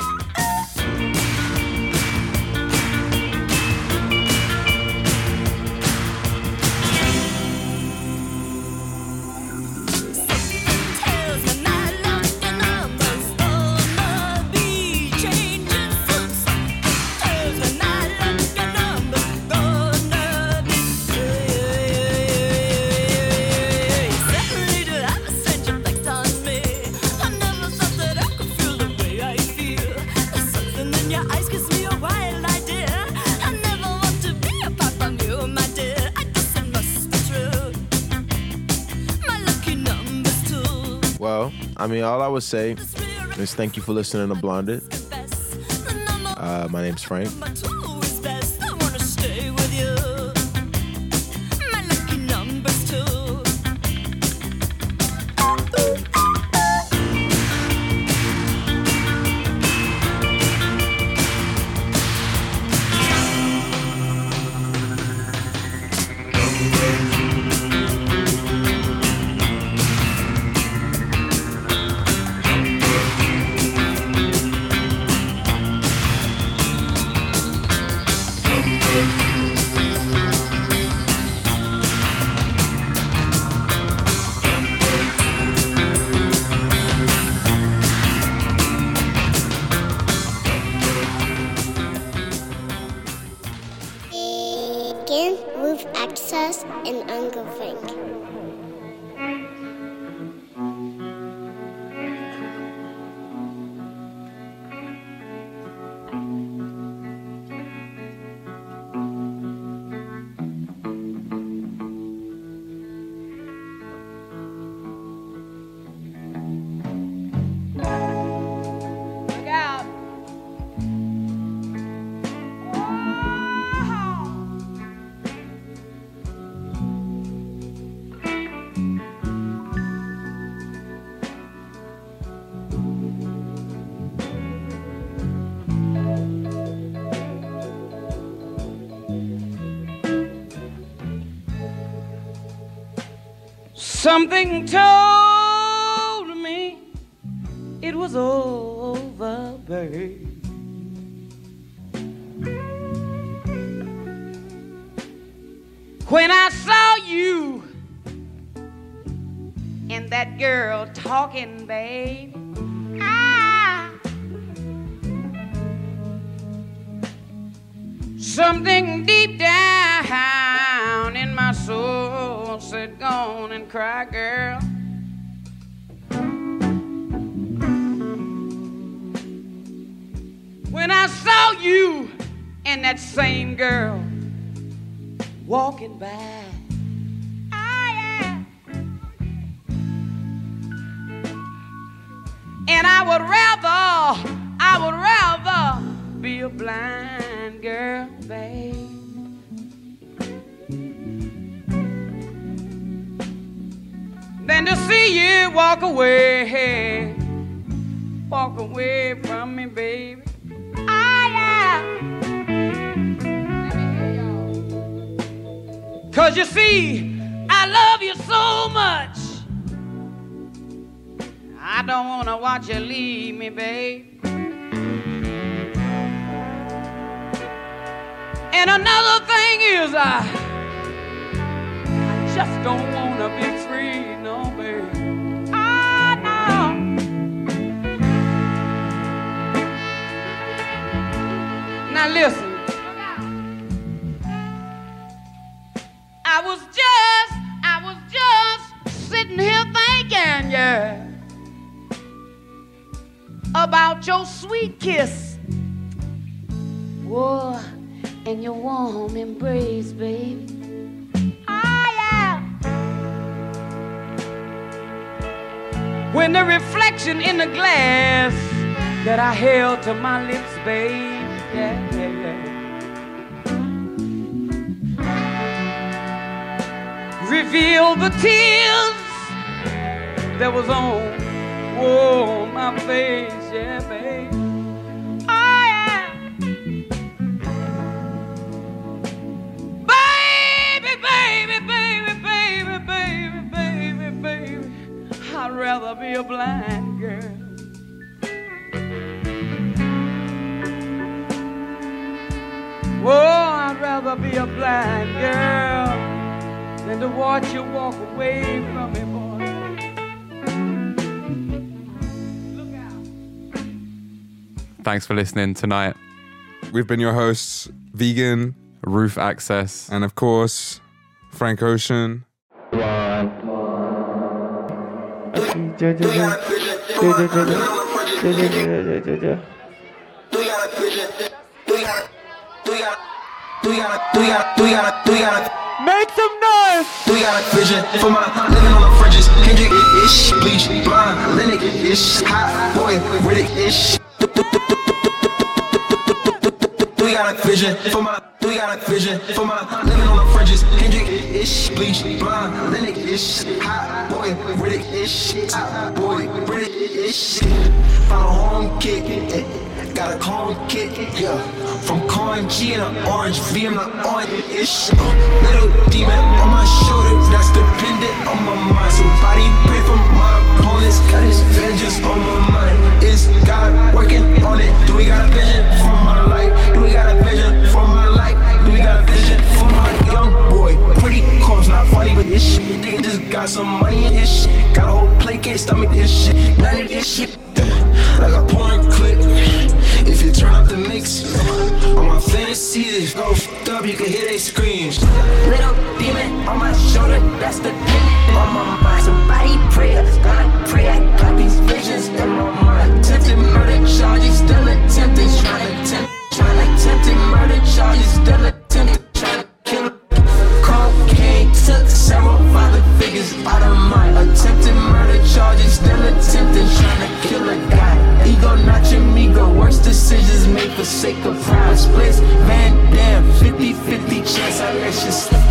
[SPEAKER 1] I
[SPEAKER 18] mean, all I would say is thank you for listening to Blonded. Uh, my name's Frank.
[SPEAKER 19] Something told Cause you see, I love you so much. I don't wanna watch you leave me, babe. And another thing is, I, I just don't about your sweet kiss. Whoa, and your warm embrace, baby. Ah, yeah. When the reflection in the glass that I held to my lips, babe, yeah, yeah, yeah. reveal the tears that was on, oh, my face, yeah, babe. Oh. Baby, baby, baby, baby, baby, baby, baby. I'd rather be a blind girl. Oh, I'd rather be a blind girl than to watch you walk away from me,
[SPEAKER 2] Thanks for listening tonight.
[SPEAKER 3] We've been your hosts, Vegyn,
[SPEAKER 2] Roof Access,
[SPEAKER 3] and of course, Frank Ocean.
[SPEAKER 20] Make some noise! We got a vision for my living on the fringes. Kendrick ish, bleach, blind, Linux ish, hot boy, Riddick ish. Got a vision for my, we got a vision for my living on the fringes. Kendrick ish, bleach, blind, Linux ish, hot boy, Riddick ish, hot boy, Riddick ish. A home kick, eh, got a clone kick, yeah. From corn G and an orange V, the orange ish. Little demon on my shoulder, that's dependent on my mind. So body pray for my opponents, got his vengeance on my mind. Is God working on it? Do we got a vision for my life? Do we got a vision for my life? Do we got a vision for my young boy? Pretty close, not funny, but this shit. They just got some money in this shit. Got a whole plate, can't stomach this shit. None of this shit. Like a porn clip. If you up the mix, on my fantasy, this go f***ed up, you can hear they screams. Little demon on my shoulder, that's the demon on my mind. Somebody pray, God pray, I got these visions in my mind. Attempted murder charges, still attempting, trying to tempt, trying to tempted murder charges, still attempting, trying to kill. Cocaine took several father figures out of mine. Attempted murder charges, still attempting, trying to kill a guy. Ego, not your amigo. Worst decisions made for sake of pride. Splits, Van Damme, 50 50 chance I let you slip.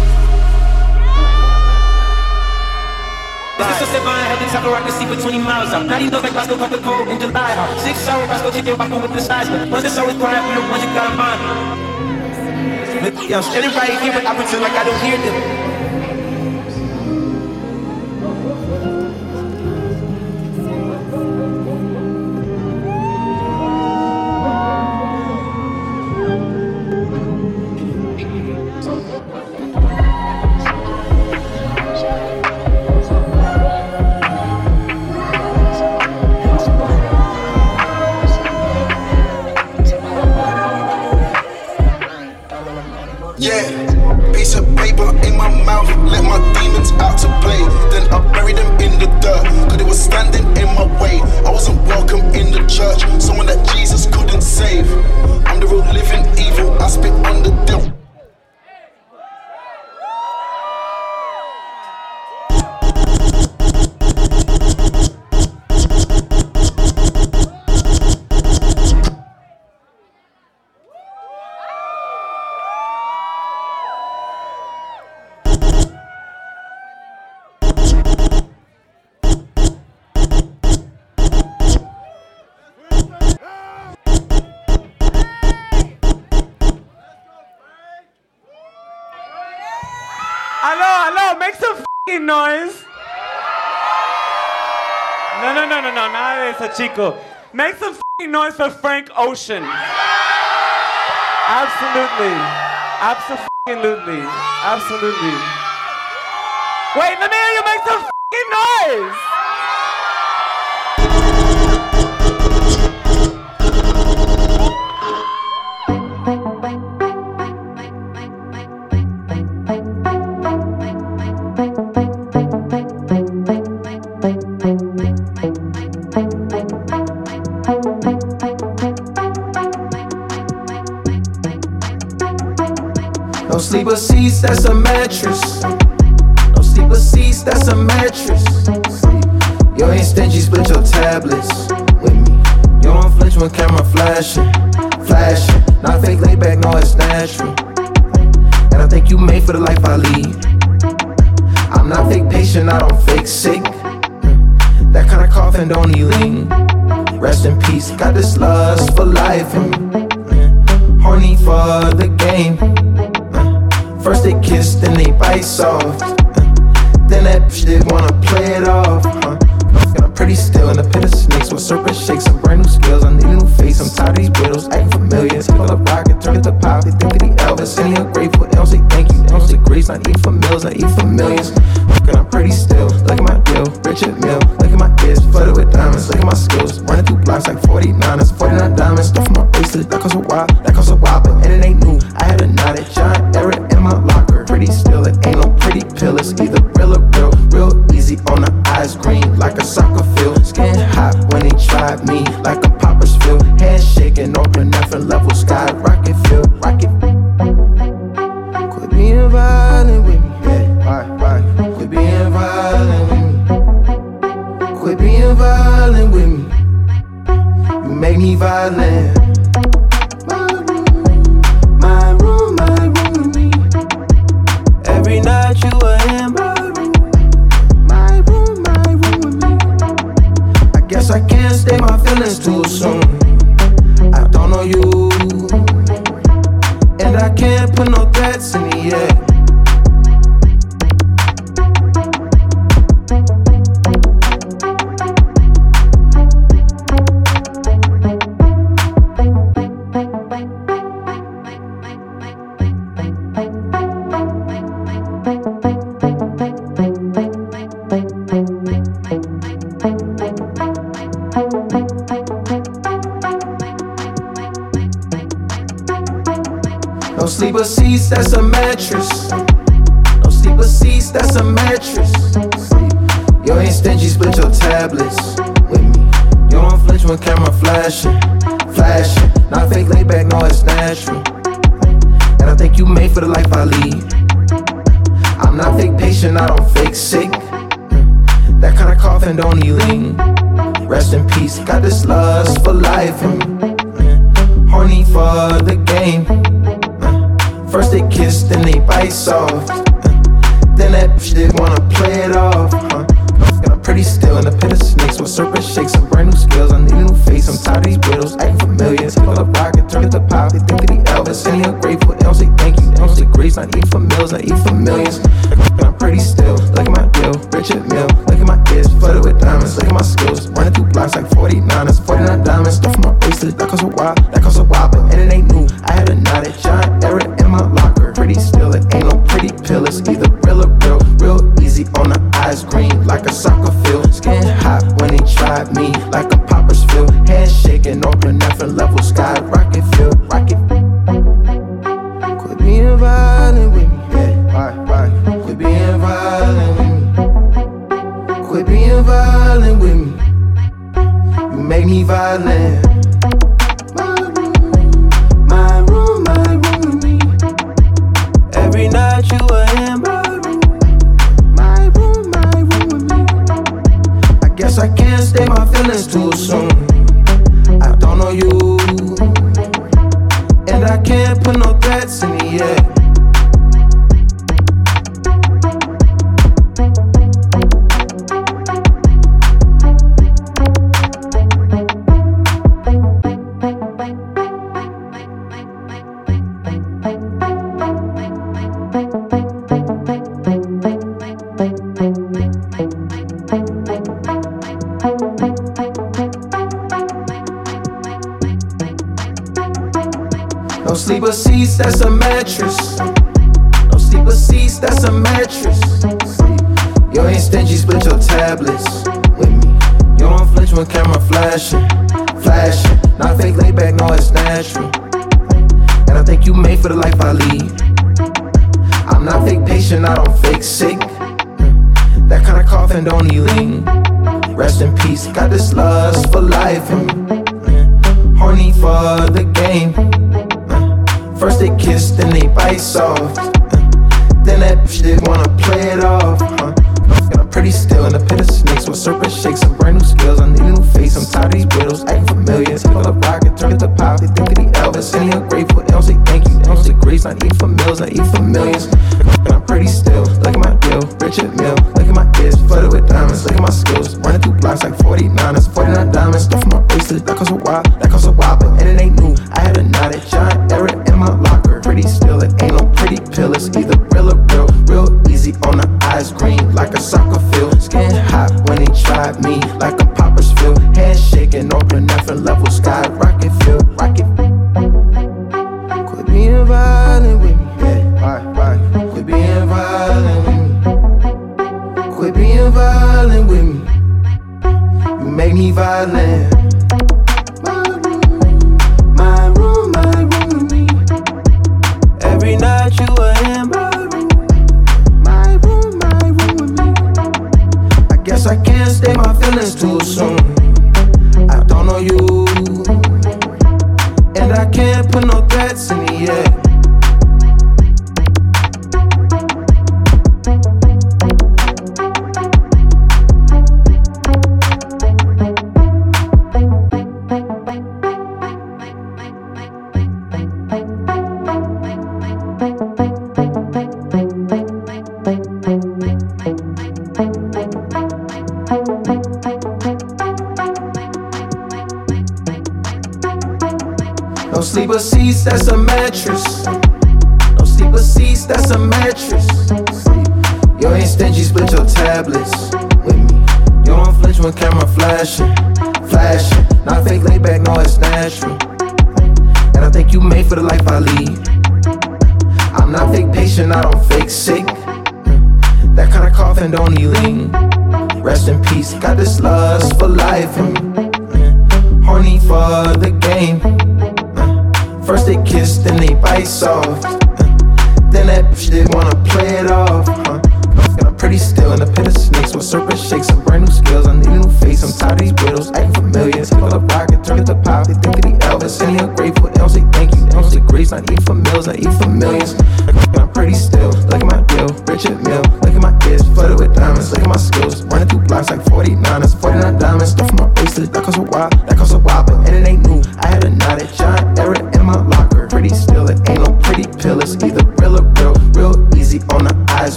[SPEAKER 21] This is so divine, had to travel rock to see for 20 miles out. Not even know like Roscoe caught the cold in July. Six hour Roscoe chicken walking with the size. But once it's always quiet, we the ones you got in mind. But, yo, I'm standing right here, but I pretend like I don't hear them.
[SPEAKER 19] Chico. Make some noise for Frank Ocean. Absolutely. Absolutely. Absolutely. Wait, let me hear you make some noise.
[SPEAKER 22] Sleeper seats, that's a mattress. No sleeper seats, that's a mattress. You ain't stingy, split your tablets with me. You don't flinch when camera flashing, flashing. Not fake laid back, no, it's natural. And I think you made for the life I lead. I'm not fake patient, I don't fake sick. Mm. That kind of coughing don't lean. Rest in peace, got this lust for life in me. Horny for the game. First they kiss, then they bite soft. Then that bitch wanna play it off. Pretty still in the pit of snakes with serpent shakes and brand new skills. I need a new face. I'm tired of these widows acting familiar. Pull rock and turn it to pop. They think that he Elvis, and he ungrateful. They don't say thank you, they don't say grace. Not eat for meals, I eat for millions. And I'm pretty still. Look at my deal, Richard Mille. Look at my ears, flooded with diamonds. Look at my skills, running through blocks like 49ers, 49 diamonds. Stuff my bracelet, that costs a while, that costs a while, but and it ain't new. I had a knot at John Eric in my locker. Pretty still, it ain't no pretty pill. It's either real or real, real easy on the eyes, green like a soccer field. Skin hot when they tried me, like a popper's feel. Head shaking, open different level, sky rocket feel, rocket. Quit being violent with me, yeah. Why? Quit being violent with me. Quit being violent with me. You make me violent. A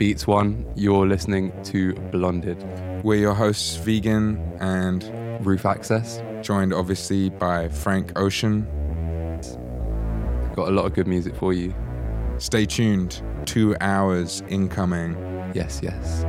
[SPEAKER 2] Beats One. You're listening to Blonded.
[SPEAKER 3] We're your hosts, Vegyn and
[SPEAKER 2] Roof Access.
[SPEAKER 3] Joined obviously by Frank Ocean.
[SPEAKER 2] Got a lot of good music for you.
[SPEAKER 3] Stay tuned. Two hours incoming.
[SPEAKER 2] Yes, yes.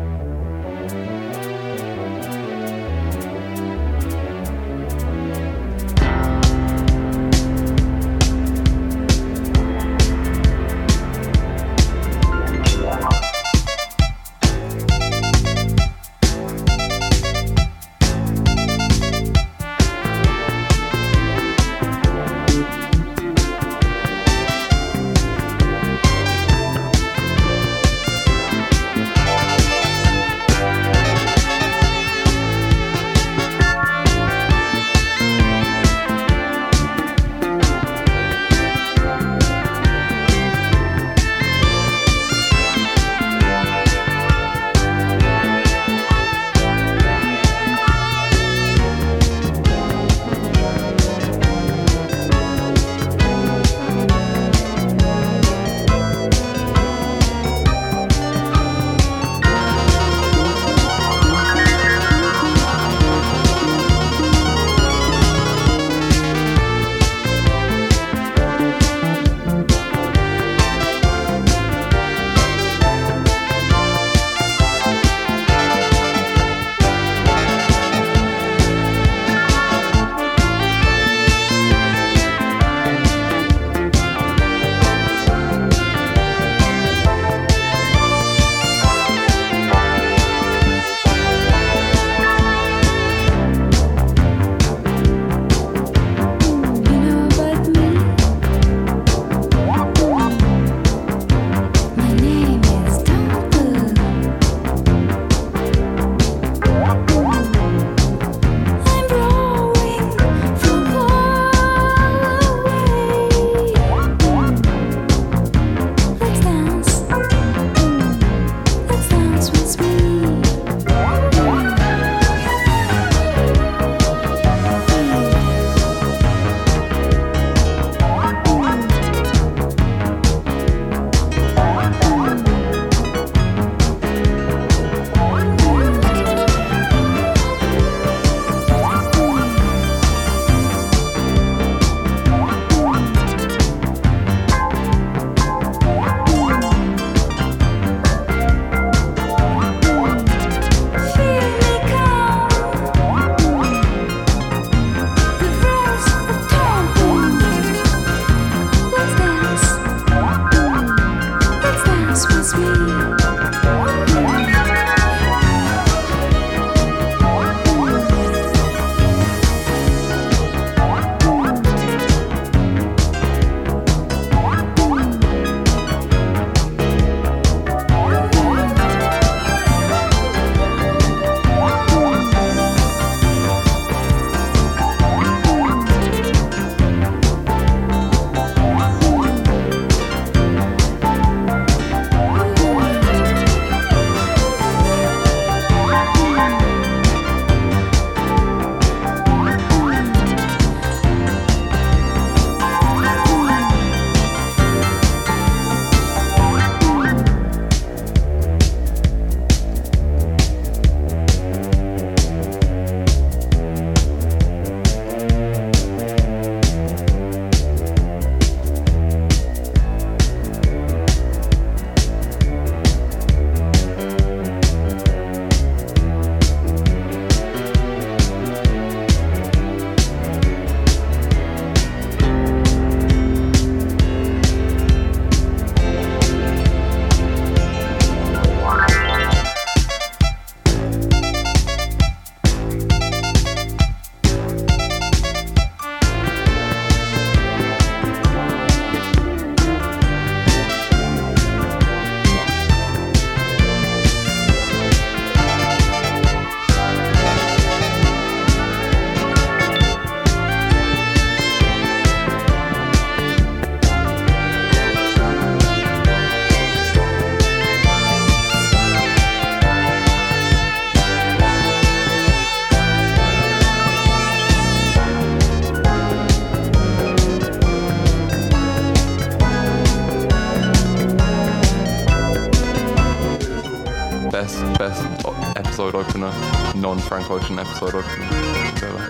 [SPEAKER 4] A non-Frank Ocean episode of.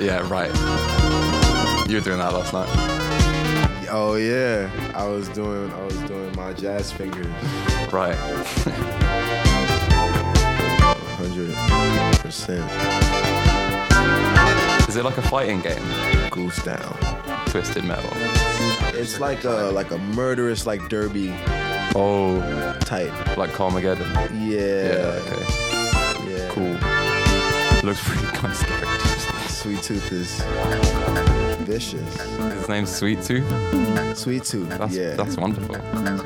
[SPEAKER 4] Yeah, right. You were doing that last night.
[SPEAKER 1] Oh yeah, I was doing I was doing my jazz fingers.
[SPEAKER 4] Right.
[SPEAKER 1] Hundred percent.
[SPEAKER 4] Is it like a fighting game?
[SPEAKER 1] Goose down.
[SPEAKER 4] Twisted Metal.
[SPEAKER 1] It's like a like a murderous like derby.
[SPEAKER 4] Oh.
[SPEAKER 1] Type.
[SPEAKER 4] Like Carmageddon.
[SPEAKER 1] Yeah.
[SPEAKER 4] Yeah. Okay. Looks pretty kind of scary.
[SPEAKER 1] Sweet Tooth is vicious.
[SPEAKER 4] His name's Sweet Tooth.
[SPEAKER 1] Sweet Tooth.
[SPEAKER 4] That's,
[SPEAKER 1] yeah.
[SPEAKER 4] That's wonderful. That's.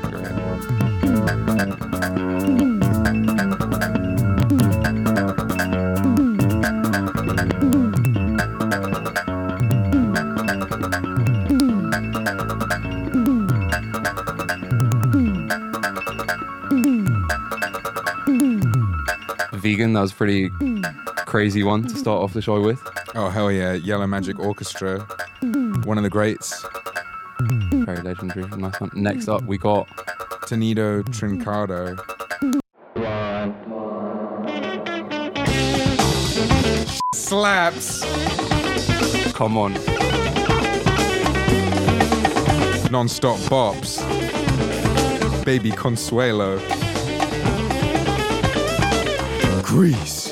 [SPEAKER 4] Vegyn, that was pretty crazy one to start off the show with.
[SPEAKER 3] Oh hell yeah, Yellow Magic Orchestra, one of the greats.
[SPEAKER 4] Very legendary. Nice one. Next up, we got
[SPEAKER 3] Tinindo Trincando. Slaps.
[SPEAKER 4] Come on.
[SPEAKER 3] Non-stop bops. Baby Consuelo. Grease.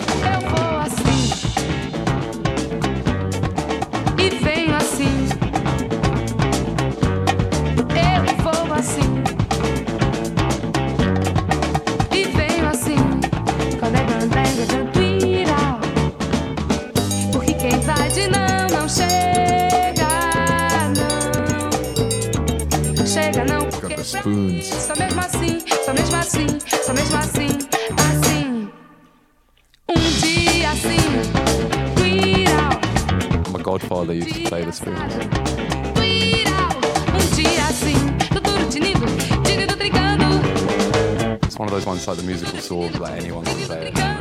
[SPEAKER 4] It's one of those ones like the musical sword that anyone can play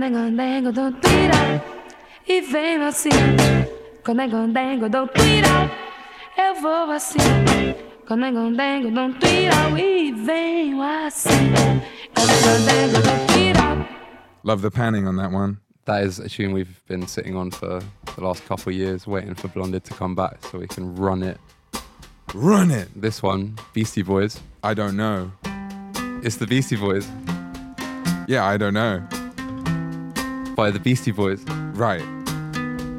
[SPEAKER 23] quando é gandengo, dou e venho assim. Quando é gandengo, dou viral, eu vou assim. Quando é gandengo, dou viral e venho assim. Quando é gandengo, dou viral.
[SPEAKER 3] Love the panning on that one.
[SPEAKER 4] That is a tune we've been sitting on for the last couple of years, waiting for Blonded to come back so we can run it.
[SPEAKER 3] Run it!
[SPEAKER 4] This one, Beastie Boys.
[SPEAKER 3] I don't know.
[SPEAKER 4] It's the Beastie Boys
[SPEAKER 3] Yeah, I don't know.
[SPEAKER 4] By the Beastie Boys.
[SPEAKER 3] Right.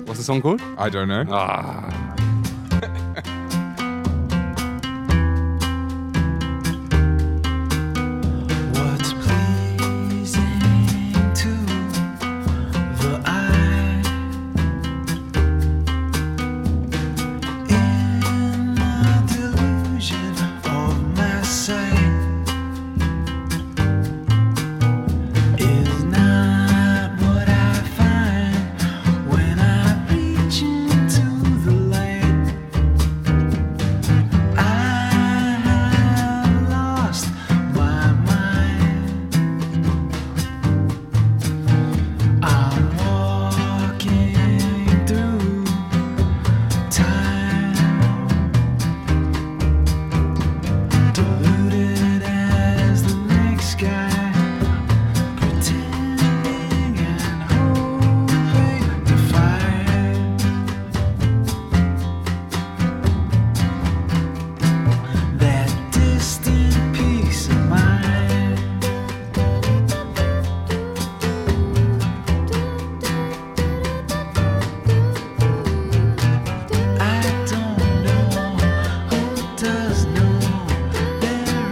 [SPEAKER 4] What's the song called?
[SPEAKER 3] I don't know.
[SPEAKER 4] Ah.